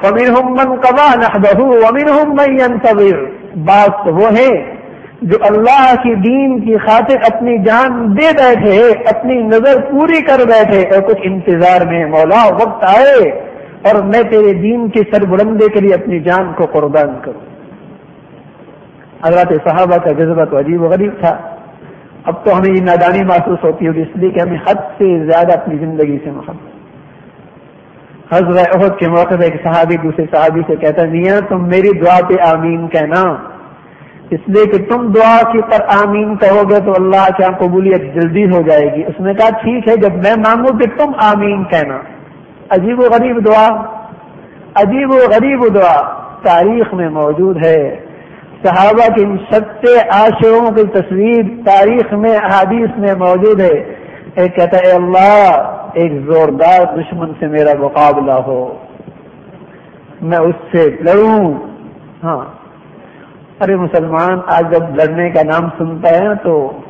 فمین من کبا نہ امین صبر بات وہ ہے جو اللہ کی دین کی خاطر اپنی جان دے بیٹھے اپنی نظر پوری کر بیٹھے اور کچھ انتظار میں مولا وقت آئے اور میں تیرے دین کی سربلندے کے لیے اپنی جان کو قربان کروں۔ حضرات صحابہ کا جذبہ تو عجیب و غریب تھا۔ اب تو ہمیں یہ نادانی محسوس ہوتی ہوگی، اس لیے کہ ہمیں حد سے زیادہ اپنی زندگی سے محبت۔ حضرت عہد کے موقع پہ ایک صحابی دوسرے صحابی سے کہتا میاں تم میری دعا پہ آمین کہنا۔ اس لیے کہ تم دعا کی پر آمین کہو گے تو اللہ کی قبولیت جلدی ہو جائے گی۔ اس نے کہا، ٹھیک ہے، جب میں مانگوں کہ تم آمین کہنا۔ عجیب و غریب دعا، عجیب و غریب دعا تاریخ میں موجود ہے۔ صحابہ کی ان سچے عاشروں کی تصویر تاریخ میں، احادیث میں موجود ہے۔ ایک کہتا ہے اللہ، ایک زوردار دشمن سے میرا مقابلہ ہو۔ میں اس سے لڑوں۔ ہاں۔
ارے مسلمان، آج جب لڑنے کا نام سنتا ہے تو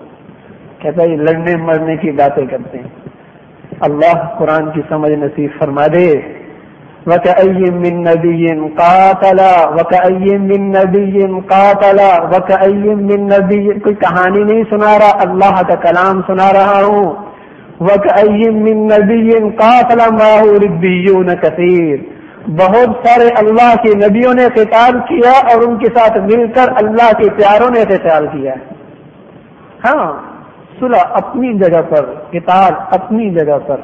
کہتا ہے لڑنے مرنے کی باتیں کرتے ہیں۔ اللہ قرآن کی سمجھ نصیب فرما دے۔ وكأي من نبي قاتل وكأي من نبي قاتل وكأي من نبي کوئی کہانی نہیں سنا رہا، اللہ کا کلام سنا رہا ہوں۔ وكأي من نبي قاتل معه ربيون كثير۔ بہت سارے اللہ کے نبیوں نے قتال کیا اور ان کے ساتھ مل کر اللہ کے پیاروں نے قتال کیا۔ ہاں صلح اپنی جگہ پر قتال اپنی جگہ پر۔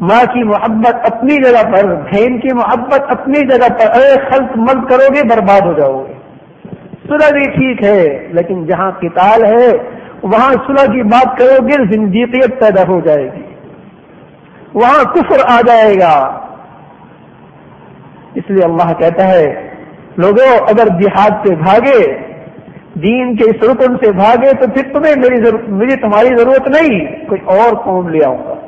ماں کی محبت اپنی جگہ پر، بہن کی محبت اپنی جگہ پر ارے خلط مل کرو گے، برباد ہو جاؤ گے۔ صلح بھی ٹھیک ہے، لیکن جہاں کتاب ہے، وہاں صلح کی بات کرو گے، زندگیت پیدا ہو جائے گی۔ وہاں کفر آ جائے گا۔ اس لیے اللہ کہتا ہے، لوگوں، اگر جہاد سے بھاگے، دین کے اس رکن سے بھاگے، تو پھر تمہیں میری ضرورت مجھے تمہاری ضرورت نہیں، کوئی اور قوم لے آؤں گا۔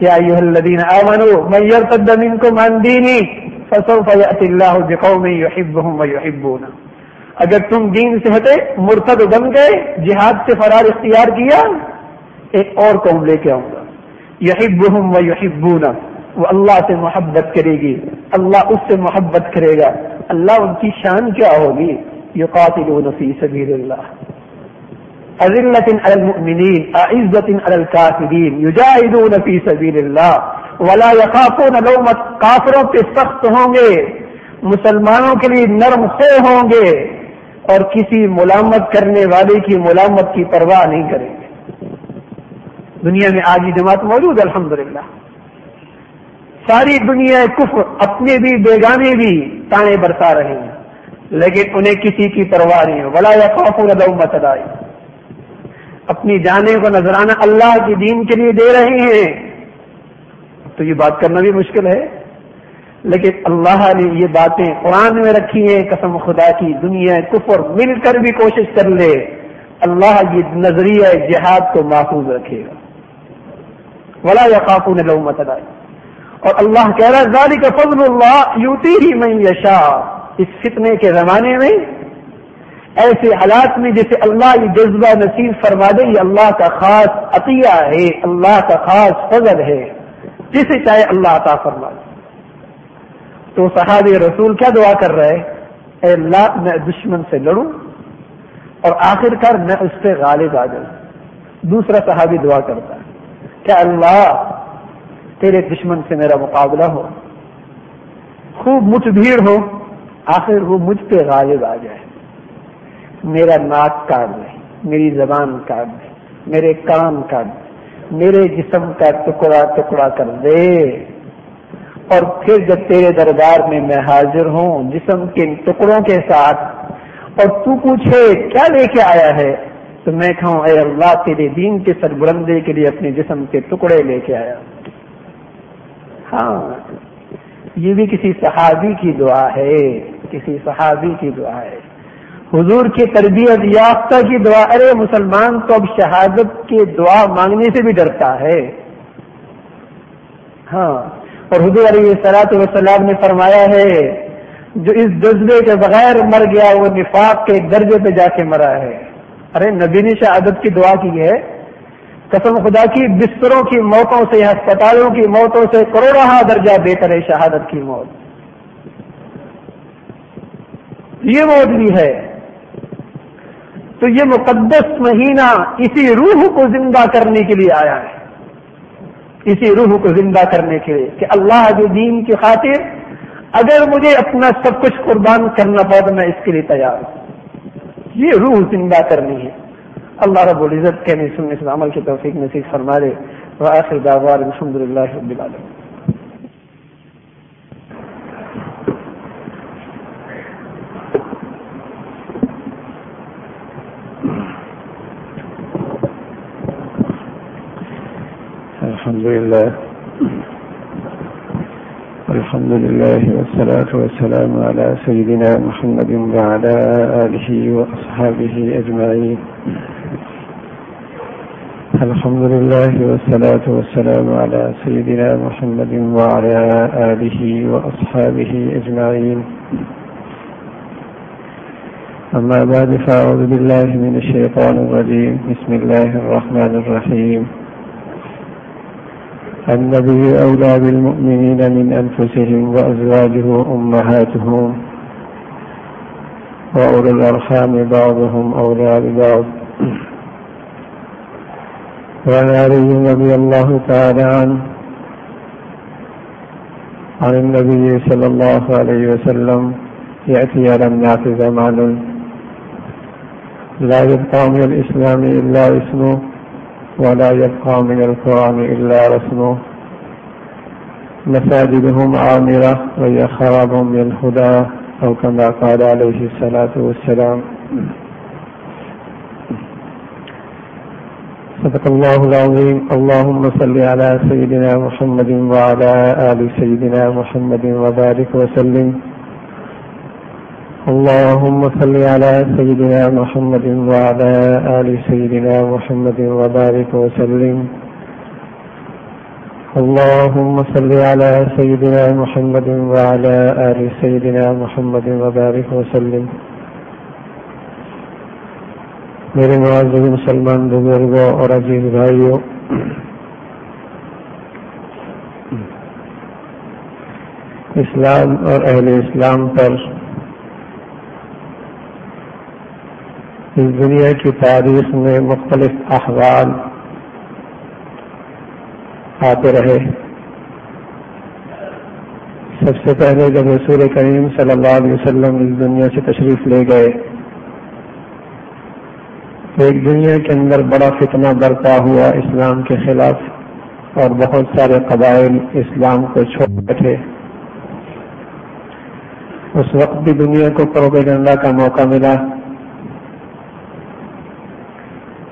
یا ایوہ الذین آمنوا، من یرتد منکم عن دینی فسوف یأتی اللہ بقوم یحبهم ویحبون اگر تم دین سے ہٹے، مرتد بن گئے، جہاد سے فرار اختیار کیا، ایک اور قوم لے کے آؤں گا. یحبهم ویحبون وہ اللہ سے محبت کرے گی، اللہ اس سے محبت کرے گا. اللہ ان کی شان کیا ہوگی؟ یقاتلون فی سبیل اللہ. أذلة على المؤمنين، أعزة على الكافرين، يجاهدون في سبيل الله، ولا يخافون لومة کافروں کے سخت ہوں گے، مسلمانوں کے لیے نرم خو ہوں گے، اور کسی ملامت کرنے والے کی ملامت کی پرواہ نہیں کریں گے۔ دنیا میں آج جماعت موجود الحمدللہ۔ ساری دنیا کفر، اپنے بھی، بیگانے بھی تانے برسا رہے ہیں، لیکن انہیں کسی کی پرواہ نہیں ہے۔ ولا یا خوف لومت ادائی اپنی جانے کو نذرانہ اللہ کی دین کے لیے دے رہے ہیں۔ تو یہ بات کرنا بھی مشکل ہے۔ لیکن اللہ نے یہ باتیں قرآن میں رکھی ہیں، قسم خدا کی، دنیا کفر مل کر بھی کوشش کر لے۔ اللہ یہ نظریہ جہاد کو محفوظ رکھے گا۔ ولا یا خافون لومت ادائی اور اللہ کہہ رہا ہے ذالی کا فضل اللہ یوتی ہی میں یشا اس فتنے کے زمانے میں ایسے حالات میں جیسے اللہ یہ جذبہ نصیب فرما دے، یہ اللہ کا خاص عطیہ ہے، اللہ کا خاص فضل ہے۔ جسے چاہے اللہ عطا فرما دے۔ تو صحابی رسول کیا دعا کر رہے اے اللہ میں دشمن سے لڑوں اور آخر کار میں اس پہ غالب آ جاؤں۔ دوسرا صحابی دعا کرتا ہے کیا اللہ، تیرے دشمن سے میرا مقابلہ ہو۔ خوب مٹھ بھیڑ ہو، آخر وہ مجھ پہ غالب آ جائے۔ میرا ناک کاٹ دے، میری زبان کاٹ دے، میرے کان کاٹ دے، میرے جسم کا ٹکڑا ٹکڑا کر دے۔ اور پھر جب تیرے دربار میں میں حاضر ہوں، جسم کے ٹکڑوں کے ساتھ، اور تو پوچھے، کیا لے کے آیا ہے؟ تو میں کہوں، اے اللہ، تیرے دین کے سربرندے کے لیے اپنے جسم کے ٹکڑے لے کے آیا۔ ہاں یہ بھی کسی صحابی کی دعا ہے، کسی صحابی کی دعا ہے۔ حضور کی تربیت یافتہ کی دعا، ارے مسلمان، تو اب شہادت کی دعا مانگنے سے بھی ڈرتا ہے۔ ہاں اور حضور علیہ سلاط وسلام نے فرمایا ہے، جو اس جذبے کے بغیر مر گیا، وہ نفاق کے درجے پہ جا کے مرا ہے۔ ارے، نبی نے شہادت کی دعا کی ہے۔ قسم خدا کی، بستروں کی موتوں سے، ہسپتالوں کی موتوں سے کروڑا ہاں درجہ بہتر ہے شہادت کی موت۔ یہ موت بھی ہے۔ تو یہ مقدس مہینہ اسی روح کو زندہ کرنے کے لیے آیا ہے۔ اسی روح کو زندہ کرنے کے لیے کہ اللہ کے دین کی خاطر اگر مجھے اپنا سب کچھ قربان کرنا پڑا تو میں اس کے لیے تیار ہوں۔ یہ روح زندہ کرنی ہے۔ اللہ رب العزت کے سننے سے عمل کی توفیق نصیب فرما دے۔ وآخر دعوار الحمد للہ رب العالمین۔
الحمد لله. الحمد لله والصلاة والسلام على سيدنا محمد وعلى آله وأصحابه أجمعين. الحمد لله والصلاة والسلام على سيدنا محمد وعلى آله وأصحابه أجمعين. أما بعد فأعوذ بالله من الشيطان الرجيم. بسم الله الرحمن الرحيم. النبي أولى بالمؤمنين من أنفسهم وأزواجه أمهاتهم وأولو الأرحام بعضهم أولى ببعض. وعن علي رضي الله تعالى عنه عن النبي صلى الله عليه وسلم يأتي على الناس زمان لا يبقى من الإسلام إلا اسمه ولا يبقى من القرآن إلا رسمه مساجدهم عامرة وهي خراب من الهدى أو كما قال عليه الصلاة والسلام. صدق الله العظيم. اللهم صل على سيدنا محمد وعلى آل سيدنا محمد وبارك وسلم. اللهم صل على سيدنا محمد وعلى آل سيدنا محمد وبارك وسلم. اللهم صل على سيدنا محمد وعلى آل سيدنا محمد وبارك وسلم. میرے معذب مسلمان بزرگوں اور عزیز بھائیوں، اسلام اور اہل اسلام پر اس دنیا کی تاریخ میں مختلف احوال آتے رہے۔ سب سے پہلے جب رسول کریم صلی اللہ علیہ وسلم اس دنیا سے تشریف لے گئے، تو ایک دنیا کے اندر بڑا فتنہ برپا ہوا۔ اسلام کے خلاف اور بہت سارے قبائل اسلام کو چھوڑ بیٹھے اس وقت بھی دنیا کو پروپیگنڈا کا موقع ملا۔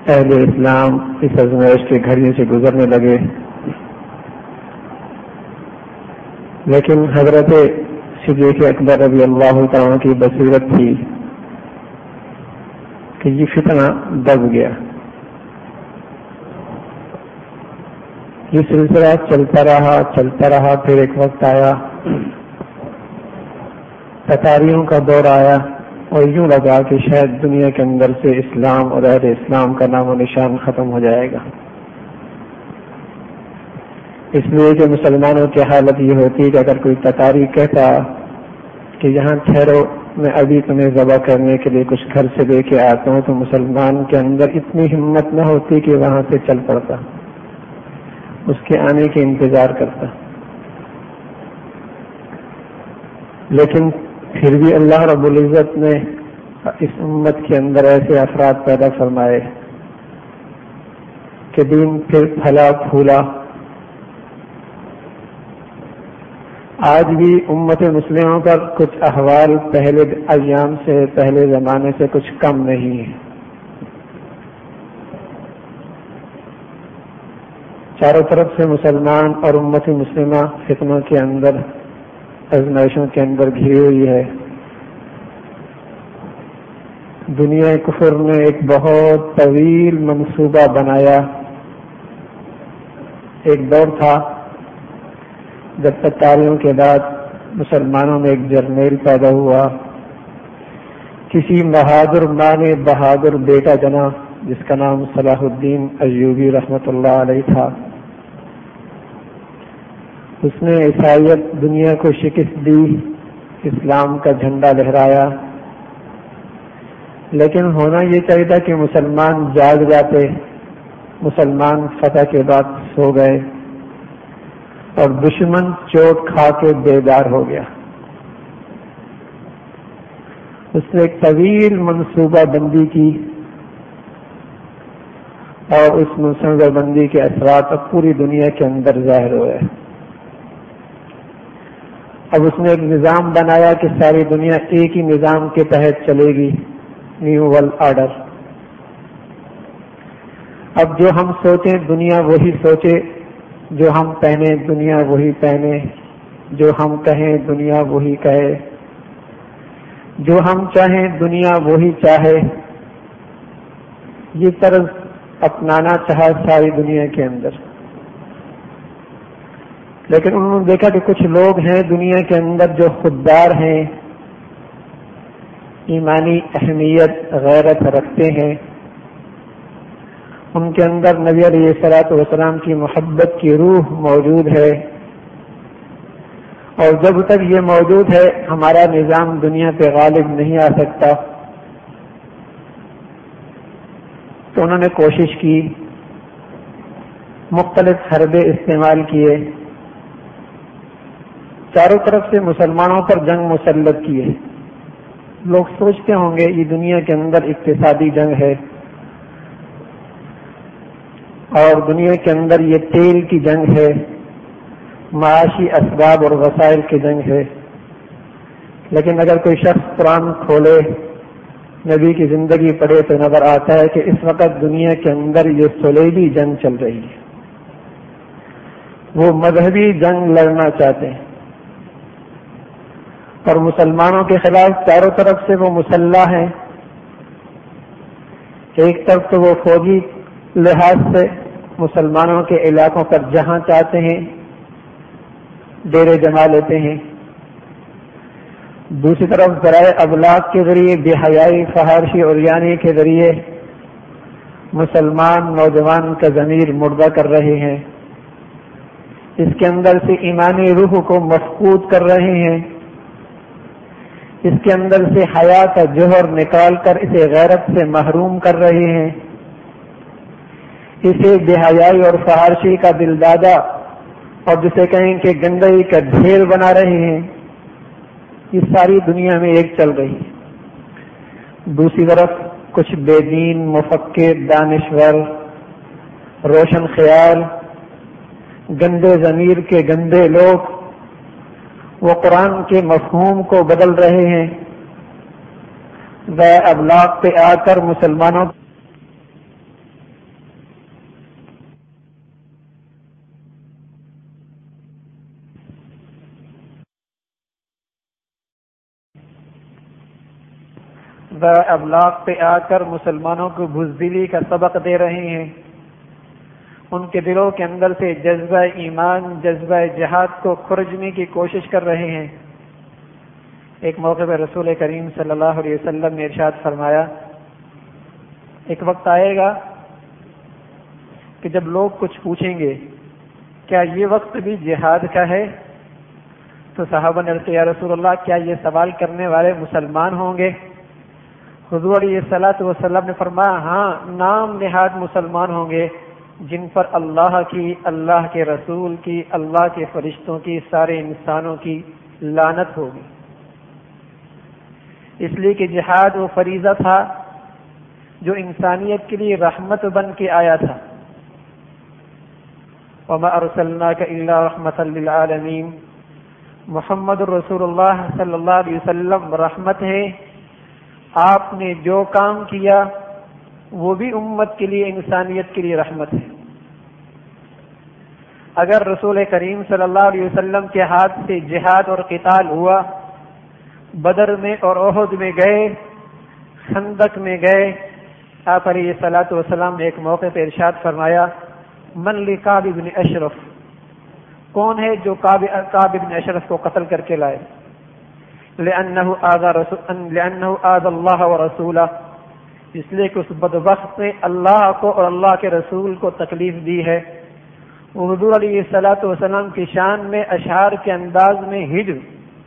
اہل اسلام اس ازمائش کے گھڑی سے گزرنے لگے۔ لیکن حضرت صدیق اکبر رضی اللہ تعالیٰ کی بصیرت تھی کہ یہ فتنہ دب گیا۔ یہ سلسلہ چلتا رہا چلتا رہا، پھر ایک وقت آیا۔ تتاریوں کا دور آیا۔ اور یوں لگا کہ شاید دنیا کے اندر سے اسلام اور اہل اسلام کا نام و نشان ختم ہو جائے گا۔ اس لیے کہ مسلمانوں کی حالت یہ ہوتی کہ اگر کوئی تتاری کہتا کہ یہاں ٹھہرو، میں ابھی تمہیں ذبح کرنے کے لیے کچھ گھر سے لے کے آتا ہوں، تو مسلمان کے اندر اتنی ہمت نہ ہوتی کہ وہاں سے چل پڑتا، اس کے آنے کے انتظار کرتا۔ لیکن پھر بھی اللہ رب العزت نے اس امت کے اندر ایسے افراد پیدا فرمائے کہ دین پھر پھلا پھولا۔ آج بھی امت مسلموں پر کچھ احوال پہلے ایام سے، پہلے زمانے سے کچھ کم نہیں ہے۔ چاروں طرف سے مسلمان اور امت مسلمہ فتنوں کے اندر ازمائشوں کے اندر گھری ہوئی ہے۔ دنیا کفر نے ایک بہت طویل منصوبہ بنایا۔ ایک دور تھا، جب تتاریوں کے بعد مسلمانوں میں ایک جرنیل پیدا ہوا۔ کسی بہادر ماں نے بہادر بیٹا جنا، جس کا نام صلاح الدین ایوبی رحمت اللہ علیہ تھا۔ اس نے عیسائیت دنیا کو شکست دی، اسلام کا جھنڈا لہرایا۔ لیکن ہونا یہ چاہیے تھا کہ مسلمان جاگ جاتے، مسلمان فتح کے بعد سو گئے اور دشمن چوٹ کھا کے بیدار ہو گیا۔ اس نے ایک طویل منصوبہ بندی کی اور اس منصوبہ بندی کے اثرات اب پوری دنیا کے اندر ظاہر ہوئے۔ اب اس نے ایک نظام بنایا کہ ساری دنیا ایک ہی نظام کے تحت چلے گی۔ نیو ورلڈ آرڈر اب جو ہم سوچیں، دنیا وہی سوچے، جو ہم پہنے دنیا وہی پہنے جو ہم کہیں، دنیا وہی کہے۔ جو ہم چاہیں، دنیا وہی چاہے۔ یہ طرز اپنانا چاہا ساری دنیا کے اندر۔ لیکن انہوں نے دیکھا کہ کچھ لوگ ہیں دنیا کے اندر جو خوددار ہیں، ایمانی اہمیت، غیرت رکھتے ہیں۔ ان کے اندر نبی علیہ سلاۃ وسلام کی محبت کی روح موجود ہے۔ اور جب تک یہ موجود ہے، ہمارا نظام دنیا پہ غالب نہیں آ سکتا۔ تو انہوں نے کوشش کی، مختلف حربے استعمال کیے۔ چاروں طرف سے مسلمانوں پر جنگ مسلط کیے لوگ سوچتے ہوں گے، یہ دنیا کے اندر اقتصادی جنگ ہے۔ اور دنیا کے اندر یہ تیل کی جنگ ہے۔ معاشی اسباب اور وسائل کی جنگ ہے۔ لیکن اگر کوئی شخص قرآن کھولے، نبی کی زندگی پڑھے تو نظر آتا ہے کہ اس وقت دنیا کے اندر یہ سلیبی جنگ چل رہی ہے۔ وہ مذہبی جنگ لڑنا چاہتے ہیں۔ اور مسلمانوں کے خلاف چاروں طرف سے وہ مسلح ہیں۔ ایک طرف تو وہ فوجی لحاظ سے مسلمانوں کے علاقوں پر جہاں چاہتے ہیں، ڈیرے جما لیتے ہیں۔ دوسری طرف ذرائع ابلاغ کے ذریعے، بے حیائی، فہارشی اور یعنی کے ذریعے مسلمان نوجوان کا ضمیر مردہ کر رہے ہیں۔ اس کے اندر سے ایمانی روح کو مفقود کر رہے ہیں۔ اس کے اندر سے حیا کا جوہر نکال کر اسے غیرت سے محروم کر رہے ہیں۔ اسے بے حیائی اور فہارشی کا دل دادا اور جسے کہیں کہ گندگی کا ڈھیر بنا رہے ہیں۔ یہ ساری دنیا میں ایک چل رہی ہے دوسری طرف کچھ بے دین، مفکر، دانشور، روشن خیال، گندے ضمیر کے گندے لوگ وہ قرآن کے مفہوم کو بدل رہے ہیں۔ وہ ابلاغ پہ آ کر مسلمانوں ابلاغ پہ آ کر مسلمانوں کو بزدلی کا سبق دے رہے ہیں۔ ان کے دلوں کے اندر سے جذبہ ایمان، جذبہ جہاد کو خرجنے کی کوشش کر رہے ہیں۔ ایک موقع پہ رسول کریم صلی اللہ علیہ وسلم نے ارشاد فرمایا، ایک وقت آئے گا کہ جب لوگ کچھ پوچھیں گے، کیا یہ وقت بھی جہاد کا ہے؟ تو صحابہ نے یا رسول اللہ، کیا یہ سوال کرنے والے مسلمان ہوں گے؟ حضور علیہ صلاحت وسلم نے فرمایا ہاں نام نہاد مسلمان ہوں گے۔ جن پر اللہ کی، اللہ کے رسول کی، اللہ کے فرشتوں کی، سارے انسانوں کی لانت ہوگی۔ اس لیے کہ جہاد وہ فریضہ تھا جو انسانیت کے لیے رحمت بن کے آیا تھا۔ وما ارسلناك الا رحمت للعالمین محمد رسول اللہ صلی اللہ علیہ وسلم رحمت ہے۔ آپ نے جو کام کیا وہ بھی امت کے لیے، انسانیت کے لیے رحمت ہے۔ اگر رسول کریم صلی اللہ علیہ وسلم کے ہاتھ سے جہاد اور قتال ہوا، بدر میں اور عہد میں گئے، خندق میں گئے، آپ علیہ صلاحت وسلم نے ایک موقع پہ ارشاد فرمایا، من لی کاب ابن اشرف؟ کون ہے جو کاب ابن اشرف کو قتل کر کے لائے؟ لأنه آذى رسول، لأنه آذى الله ورسوله اس لیے کہ اس بدبخت نے اللہ کو اور اللہ کے رسول کو تکلیف دی ہے۔ حضور علیہ صلاحت وسلم کی شان میں اشعار کے انداز میں ہجر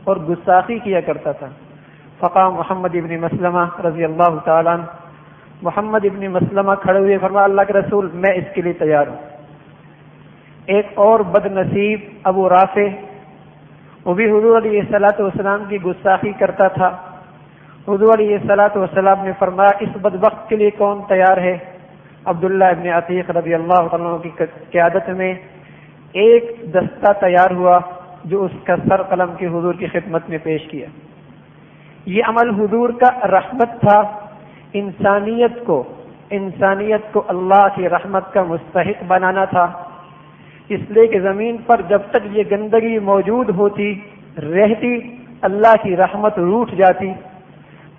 اور گستاخی کیا کرتا تھا۔ فقا محمد ابن مسلمہ رضی اللہ تعالیٰ محمد ابن مسلمہ کھڑے ہوئے فرما اللہ کے رسول، میں اس کے لیے تیار ہوں۔ ایک اور بد نصیب ابو رافع، وہ بھی حضور علیہ صلاحت والسلام کی گستاخی کرتا تھا۔ حضور علیہ صلاحت والسلام نے فرمایا، اس بد وقت کے لیے کون تیار ہے؟ عبداللہ ابن عتیق رضی اللہ عنہ کی قیادت میں ایک دستہ تیار ہوا جو اس کا سر قلم کی حضور کی خدمت میں پیش کیا۔ یہ عمل حضور کا رحمت تھا۔ انسانیت کو انسانیت کو اللہ کی رحمت کا مستحق بنانا تھا۔ اس لیے کہ زمین پر جب تک یہ گندگی موجود ہوتی، رہتی، اللہ کی رحمت روٹ جاتی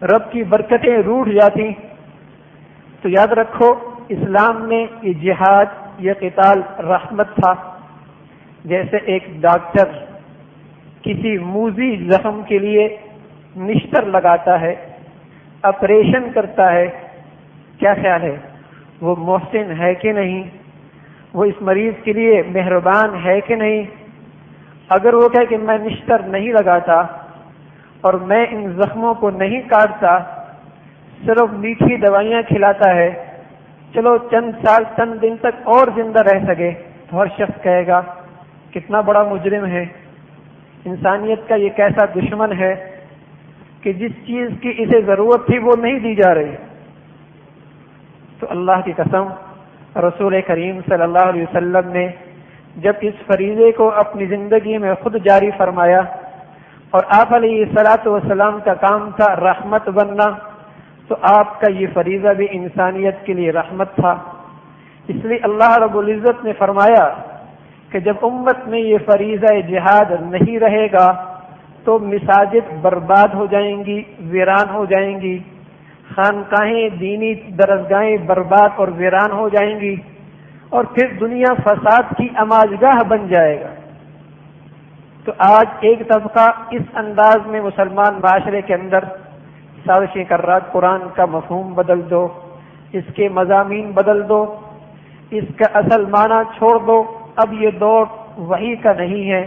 رب کی برکتیں روٹ جاتی۔ تو یاد رکھو، اسلام میں یہ جہاد، یہ قتال رحمت تھا۔ جیسے ایک ڈاکٹر کسی موزی زخم کے لیے نشتر لگاتا ہے
آپریشن کرتا ہے۔ کیا خیال ہے؟ وہ محسن ہے کہ نہیں؟ وہ اس مریض کے لیے مہربان ہے کہ نہیں؟ اگر وہ کہ میں نشتر نہیں لگاتا اور میں ان زخموں کو نہیں کاٹتا، صرف میٹھی دوائیاں کھلاتا ہے۔ چلو چند سال، چند دن تک اور زندہ رہ سکے تو ہر شخص کہے گا، کتنا بڑا مجرم ہے۔ انسانیت کا یہ کیسا دشمن ہے کہ جس چیز کی اسے ضرورت تھی وہ نہیں دی جا رہی۔ تو اللہ کی قسم، رسول کریم صلی اللہ علیہ وسلم نے جب اس فریضے کو اپنی زندگی میں خود جاری فرمایا اور آپ علیہ سلاۃ وسلام کا کام تھا رحمت بننا، تو آپ کا یہ فریضہ بھی انسانیت کے لیے رحمت تھا۔ اس لیے اللہ رب العزت نے فرمایا کہ جب امت میں یہ فریضہ جہاد نہیں رہے گا، تو مساجد برباد ہو جائیں گی، ویران ہو جائیں گی۔ خانقاہیں، دینی درسگاہیں برباد اور ویران ہو جائیں گی۔ اور پھر دنیا فساد کی اماجگاہ بن جائے گا۔ تو آج ایک طبقہ اس انداز میں مسلمان معاشرے کے اندر سازشیں کر رہا قرآن کا مفہوم بدل دو، اس کے مضامین بدل دو، اس کا اصل معنی چھوڑ دو۔ اب یہ دور وہی کا نہیں ہے،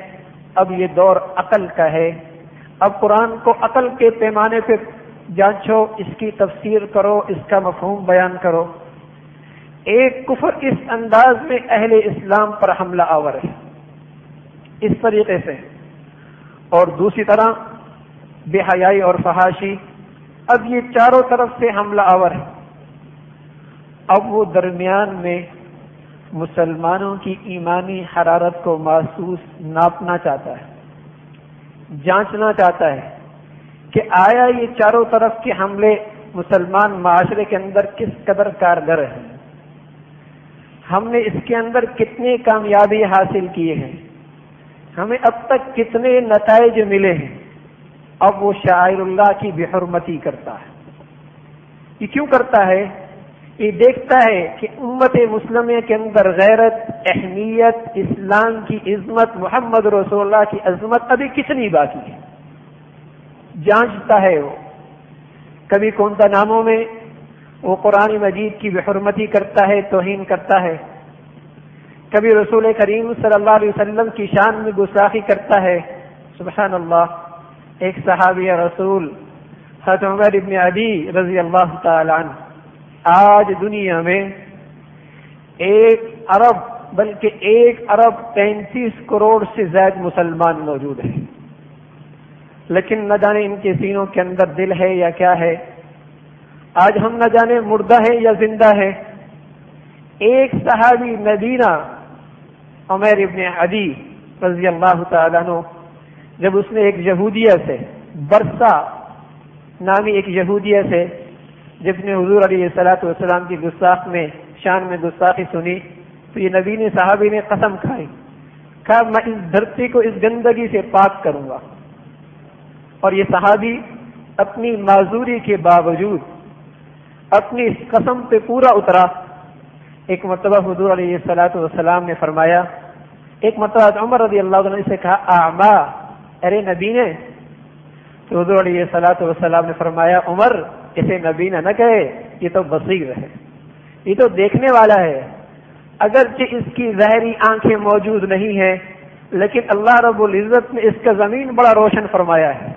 اب یہ دور عقل کا ہے۔ اب قرآن کو عقل کے پیمانے پہ جانچو، اس کی تفسیر کرو، اس کا مفہوم بیان کرو۔ ایک کفر اس انداز میں اہل اسلام پر حملہ آور ہے۔ اس طریقے سے۔ اور دوسری طرح، بے حیائی اور فحاشی۔ اب یہ چاروں طرف سے حملہ آور ہے۔ اب وہ درمیان میں مسلمانوں کی ایمانی حرارت کو محسوس ناپنا چاہتا ہے۔ جانچنا چاہتا ہے کہ آیا یہ چاروں طرف کے حملے مسلمان معاشرے کے اندر کس قدر کارگر ہیں۔ ہم نے اس کے اندر کتنی کامیابی حاصل کیے ہیں ہمیں اب تک کتنے نتائج ملے ہیں، اب وہ شاعر اللہ کی بے حرمتی کرتا ہے۔ یہ کیوں کرتا ہے؟ یہ دیکھتا ہے کہ امت مسلم کے اندر غیرت، اہمیت، اسلام کی عظمت، محمد رسول اللہ کی عظمت ابھی کتنی باقی ہے۔ جانچتا ہے وہ۔ کبھی کون سا ناموں میں وہ قرآن مجید کی بحرمتی کرتا ہے، توہین کرتا ہے۔ کبھی رسول کریم صلی اللہ علیہ وسلم کی شان میں گساخی کرتا ہے۔ سبحان اللہ ایک صحابی رسول، حضرت عمر ابن عدی رضی اللہ تعالی عنہ، آج دنیا میں ایک ارب، بلکہ ایک ارب پینتیس کروڑ سے زائد مسلمان موجود ہیں۔ لیکن نہ جانے ان کے سینوں کے اندر دل ہے یا کیا ہے۔ آج ہم نہ جانے مردہ ہے یا زندہ ہے ایک صحابی مدینہ عمیر ابن عدی رضی اللہ تعالیٰ عنہ، جب اس نے ایک یہودیہ سے، برسا نامی ایک یہودیہ سے، جس نے حضور علیہ سلاۃ والسلام کی گستاخ میں، شان میں گستاخی سنی، تو یہ نبی نے، صحابی نے قسم کھائی، کہا، میں اس دھرتی کو اس گندگی سے پاک کروں گا۔ اور یہ صحابی اپنی معذوری کے باوجود، اپنی اس قسم پہ پورا اترا۔ ایک مرتبہ حضور علیہ سلاۃ والسلام نے فرمایا، ایک مرتبہ عمر رضی اللہ عنہ سے کہا آما ارے نبی نے. تو حضور علیہ سلاۃ والسلام نے فرمایا، عمر، اسے نبینا نہ کہے، یہ تو بصیر ہے، یہ تو دیکھنے والا ہے، اگرچہ اس کی ظاہری آنکھیں موجود نہیں ہیں، لیکن اللہ رب العزت نے اس کا زمین بڑا روشن فرمایا ہے۔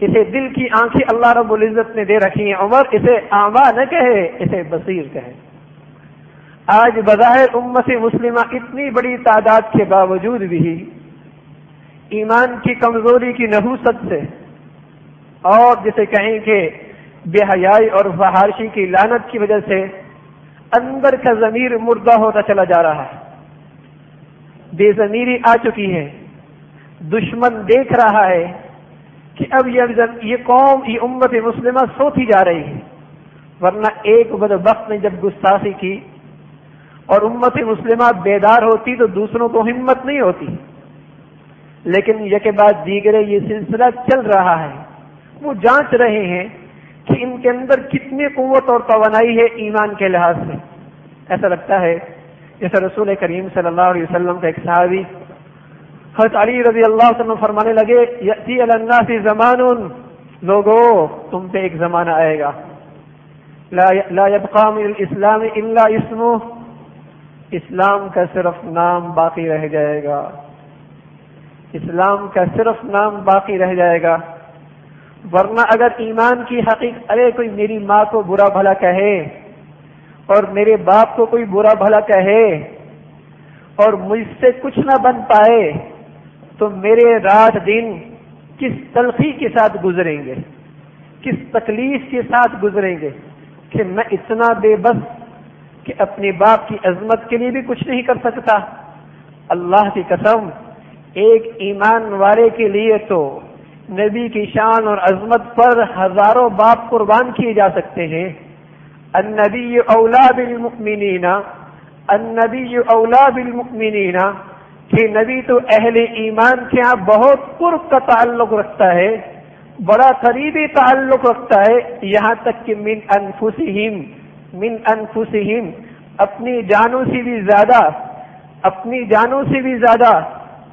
اسے دل کی آنکھیں اللہ رب العزت نے دے رکھی ہیں، عمر، اسے آما نہ کہے، اسے بصیر کہے۔ آج بظاہر امت مسلمہ اتنی بڑی تعداد کے باوجود بھی ایمان کی کمزوری کی نحوست سے اور جسے کہیں کہ بے حیائی اور فہارشی کی لانت کی وجہ سے اندر کا ضمیر مردہ ہوتا چلا جا رہا ہے۔ بے ضمیری آ چکی ہے۔ دشمن دیکھ رہا ہے کہ اب یہ قوم، یہ امت مسلمہ سوتی جا رہی ہے۔ ورنہ ایک بد وقت نے جب گستاخی کی اور امت مسلمہ بیدار ہوتی تو دوسروں کو ہمت نہیں ہوتی۔ لیکن یہ کے بعد دیگرے یہ سلسلہ چل رہا ہے۔ وہ جانچ رہے ہیں کہ ان کے اندر کتنی قوت اور توانائی ہے ایمان کے لحاظ سے۔ ایسا لگتا ہے جیسے رسول کریم صلی اللہ علیہ وسلم کا ایک صحابی حضرت علی رضی اللہ عنہ فرمانے لگے، یأتی الناس زمان لوگوں تم پہ ایک زمانہ آئے گا۔ لا يبقى من الاسلام الا اسمه اسلام کا صرف نام باقی رہ جائے گا۔ اسلام کا صرف نام باقی رہ جائے گا۔ ورنہ اگر ایمان کی حقیقت، ارے کوئی میری ماں کو برا بھلا کہے اور میرے باپ کو کوئی برا بھلا کہے اور مجھ سے کچھ نہ بن پائے، تو میرے رات دن کس تلخی کے ساتھ گزریں گے؟ کس تکلیف کے ساتھ گزریں گے کہ میں اتنا بے بس کہ اپنے باپ کی عظمت کے لیے بھی کچھ نہیں کر سکتا۔ اللہ کی قسم، ایک ایمان والے کے لیے تو نبی کی شان اور عظمت پر ہزاروں باپ قربان کیے جا سکتے ہیں۔ النبی اولا بالمؤمنین، النبی اولا بالمؤمنین، کہ نبی تو اہل ایمان کے یہاں بہت قرب کا تعلق رکھتا ہے، بڑا قریبی تعلق رکھتا ہے، یہاں تک کہ من انفسہم من انفسہم، اپنی جانوں سے بھی زیادہ، اپنی جانوں سے بھی زیادہ،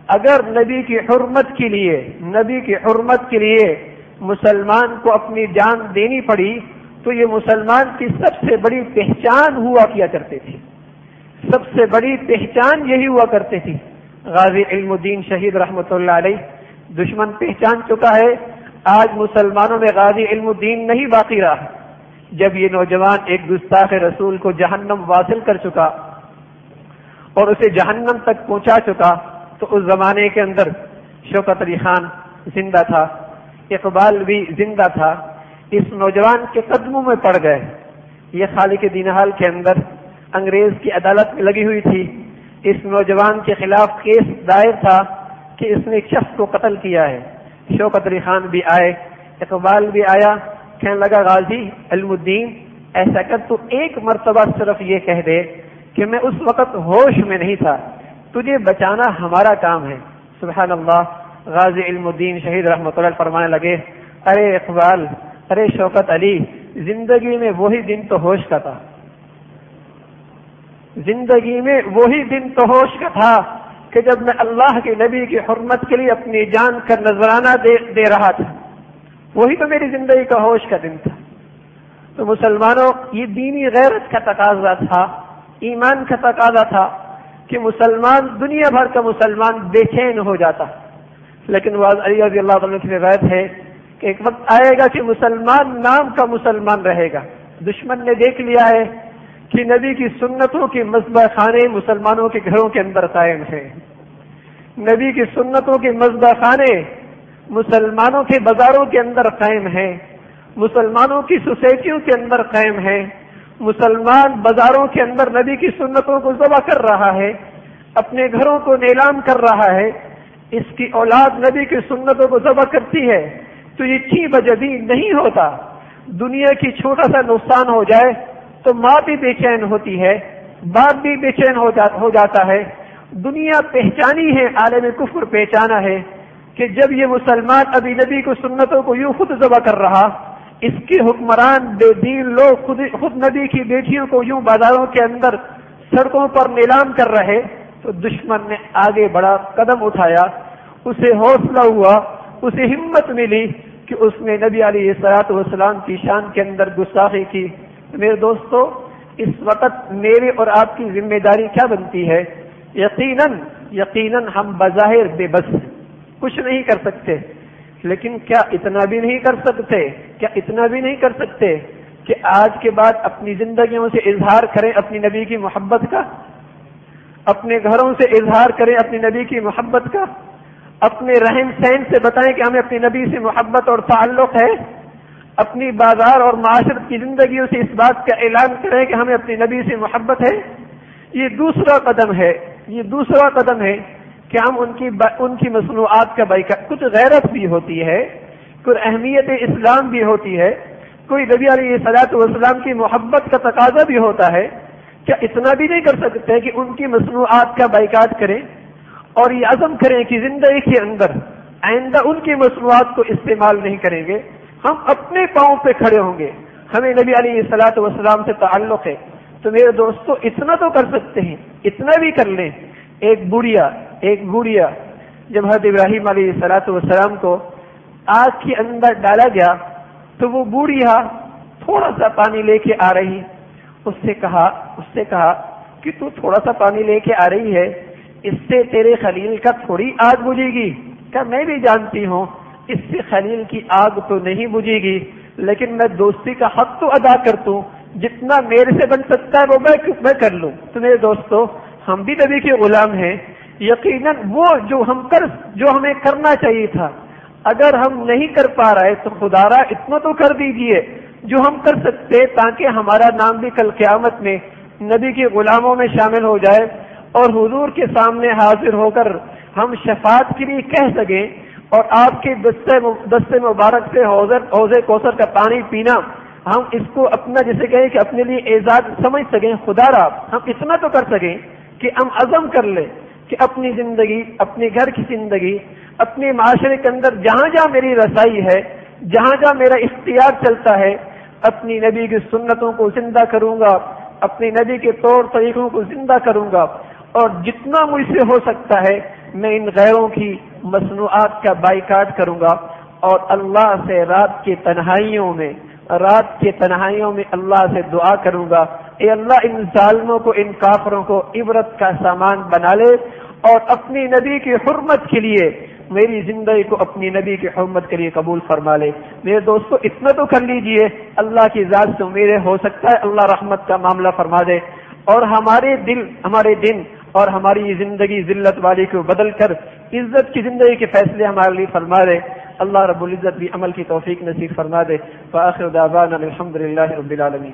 اگر نبی کی حرمت کے لیے، نبی کی حرمت کے لیے مسلمان کو اپنی جان دینی پڑی، تو یہ مسلمان کی سب سے بڑی پہچان ہوا کیا کرتے تھے۔ سب سے بڑی پہچان یہی ہوا کرتے تھی غازی علم الدین شہید رحمت اللہ علیہ دشمن پہچان چکا ہے۔ آج مسلمانوں میں غازی علم الدین نہیں باقی رہا۔ جب یہ نوجوان ایک گستاخ رسول کو جہنم واصل کر چکا اور اسے جہنم تک پہنچا چکا، تو اس زمانے کے اندر شوکت علی خان زندہ تھا، اقبال بھی زندہ تھا۔ اس نوجوان کے قدموں میں پڑ گئے۔ یہ خالق دین حال کے اندر انگریز کی عدالت میں لگی ہوئی تھی۔ اس نوجوان کے خلاف کیس دائر تھا کہ اس نے ایک شخص کو قتل کیا ہے۔ شوکت علی خان بھی آئے، اقبال بھی آیا کہنے لگا، غازی علم الدین ایسا کر، تو ایک مرتبہ صرف یہ کہہ دے کہ میں اس وقت ہوش میں نہیں تھا۔ تجھے بچانا ہمارا کام ہے۔ سبحان اللہ غازی علم الدین شہید رحمۃ اللہ فرمانے لگے، ارے اقبال، ارے شوکت علی، زندگی میں وہی دن تو ہوش کا تھا۔ زندگی میں وہی دن تو ہوش کا تھا کہ جب میں اللہ کے نبی کی حرمت کے لیے اپنی جان کا نذرانہ دے دے رہا تھا۔ وہی تو میری زندگی کا ہوش کا دن تھا۔ تو مسلمانوں، یہ دینی غیرت کا تقاضا تھا، ایمان کا تقاضا تھا کہ مسلمان دنیا بھر کا مسلمان بے چین ہو جاتا۔ لیکن علی رضی اللہ تعالیٰ کی روایت ہے کہ ایک وقت آئے گا کہ مسلمان نام کا مسلمان رہے گا۔ دشمن نے دیکھ لیا ہے کہ نبی کی سنتوں کے مذبح خانے مسلمانوں کے گھروں کے اندر قائم ہیں۔ نبی کی سنتوں کے مذبح خانے مسلمانوں کے بازاروں کے اندر قائم ہیں، مسلمانوں کی سوسائٹیوں کے اندر قائم ہیں، مسلمان بازاروں کے اندر نبی کی سنتوں کو ذبح کر رہا ہے، اپنے گھروں کو نیلام کر رہا ہے، اس کی اولاد نبی کی سنتوں کو ذبح کرتی ہے، تو یہ چی بجبی نہیں ہوتا۔ دنیا کی چھوٹا سا نقصان ہو جائے تو ماں بھی بے چین ہوتی ہے، باپ بھی بے چین ہو جاتا ہے۔ دنیا پہچانی ہے، عالم کفر پہچانا ہے۔ کہ جب یہ مسلمان ابھی نبی کو سنتوں کو یوں خود ذبح کر رہا، اس کے حکمران بے دین لوگ خود خود نبی کی بیٹیوں کو یوں بازاروں کے اندر سڑکوں پر نیلام کر رہے، تو دشمن نے آگے بڑا قدم اٹھایا، اسے حوصلہ ہوا، اسے ہمت ملی کہ اس نے نبی علی سلاط وسلام کی شان کے اندر گستاخی کی۔ میرے دوستو، اس وقت میرے اور آپ کی ذمہ داری کیا بنتی ہے؟ یقیناً یقیناً ہم بظاہر بے بس کچھ نہیں کر سکتے۔ لیکن کیا اتنا بھی نہیں کر سکتے؟ کیا اتنا بھی نہیں کر سکتے کہ آج کے بعد اپنی زندگیوں سے اظہار کریں اپنی نبی کی محبت کا؟ اپنے گھروں سے اظہار کریں اپنی نبی کی محبت کا؟ اپنے رہن سہن سے بتائیں کہ ہمیں اپنی نبی سے محبت اور تعلق ہے؟ اپنی بازار اور معاشرت کی زندگیوں سے اس بات کا اعلان کریں کہ ہمیں اپنی نبی سے محبت ہے؟ یہ دوسرا قدم ہے، یہ دوسرا قدم ہے کہ ہم ان کی ان کی مصنوعات کا بائک کچھ غیرت بھی ہوتی ہے، کچھ اہمیت اسلام بھی ہوتی ہے، کوئی نبی علیہ صلاحت والسلام کی محبت کا تقاضا بھی ہوتا ہے، کیا اتنا بھی نہیں کر سکتے کہ ان کی مصنوعات کا بائکاٹ کریں اور یہ عزم کریں کہ زندگی کے اندر آئندہ ان کی مصنوعات کو استعمال نہیں کریں گے۔ ہم اپنے پاؤں پہ کھڑے ہوں گے۔ ہمیں نبی علیہ صلاحت والسلام سے تعلق ہے۔ تو میرے دوستو، اتنا تو کر سکتے ہیں، اتنا بھی کر لیں۔ ایک بڑھیا ایک گڑیا جب حضرت ابراہیم علیہ سلاۃ والسلام کو آگ کے اندر ڈالا گیا تو وہ بوڑھیا تھوڑا سا پانی لے کے آ رہی۔ اس سے کہا، اس سے کہا کہ تو تھوڑا سا پانی لے کے آ رہی ہے، اس سے تیرے خلیل کا تھوڑی آگ بجھے گی۔ کیا میں بھی جانتی ہوں، اس سے خلیل کی آگ تو نہیں بجھے گی، لیکن میں دوستی کا حق تو ادا کرتا ہوں جتنا میرے سے بن سکتا ہے وہ میں کر لوں۔ تو میرے دوستو، ہم بھی نبی کے غلام ہیں یقیناً وہ جو ہم کر جو ہمیں کرنا چاہیے تھا۔ اگر ہم نہیں کر پا رہے تو خدا را اتنا تو کر دیجیے جو ہم کر سکتے تاکہ ہمارا نام بھی کل قیامت میں نبی کے غلاموں میں شامل ہو جائے اور حضور کے سامنے حاضر ہو کر ہم شفاعت کے لیے کہہ سکیں اور آپ کے دستے دستے مبارک سے حوض کوثر کا پانی پینا، ہم اس کو اپنا جسے کہیں کہ اپنے لیے اعزاز سمجھ سکیں۔ خدا را ہم اتنا تو کر سکیں کہ ہم عزم کر لیں۔ کہ اپنی زندگی، اپنے گھر کی زندگی، اپنے معاشرے کے اندر جہاں جہاں میری رسائی ہے، جہاں جہاں میرا اختیار چلتا ہے، اپنی نبی کی سنتوں کو زندہ کروں گا، اپنی نبی کے طور طریقوں کو زندہ کروں گا۔ اور جتنا مجھ سے ہو سکتا ہے، میں ان غیروں کی مصنوعات کا بائیکاٹ کروں گا۔ اور اللہ سے رات کی تنہائیوں میں، رات کی تنہائیوں میں اللہ سے دعا کروں گا۔ اے اللہ، ان ظالموں کو، ان کافروں کو عبرت کا سامان بنا لے۔ اور اپنی نبی کی حرمت کے لیے میری زندگی کو اپنی نبی کی حرمت کے لیے قبول فرما لے۔ میرے دوستو، اتنا تو کر لیجیے۔ اللہ کی ذات سے میرے ہو سکتا ہے اللہ رحمت کا معاملہ فرما دے۔ اور ہمارے دل، ہمارے دن اور ہماری زندگی ذلت والی کو بدل کر عزت کی زندگی کے فیصلے ہمارے لیے فرما دے۔ اللہ رب العزت بھی عمل کی توفیق نصیب فرما دے۔ فآخر دعوانا الحمد للہ رب العالمین۔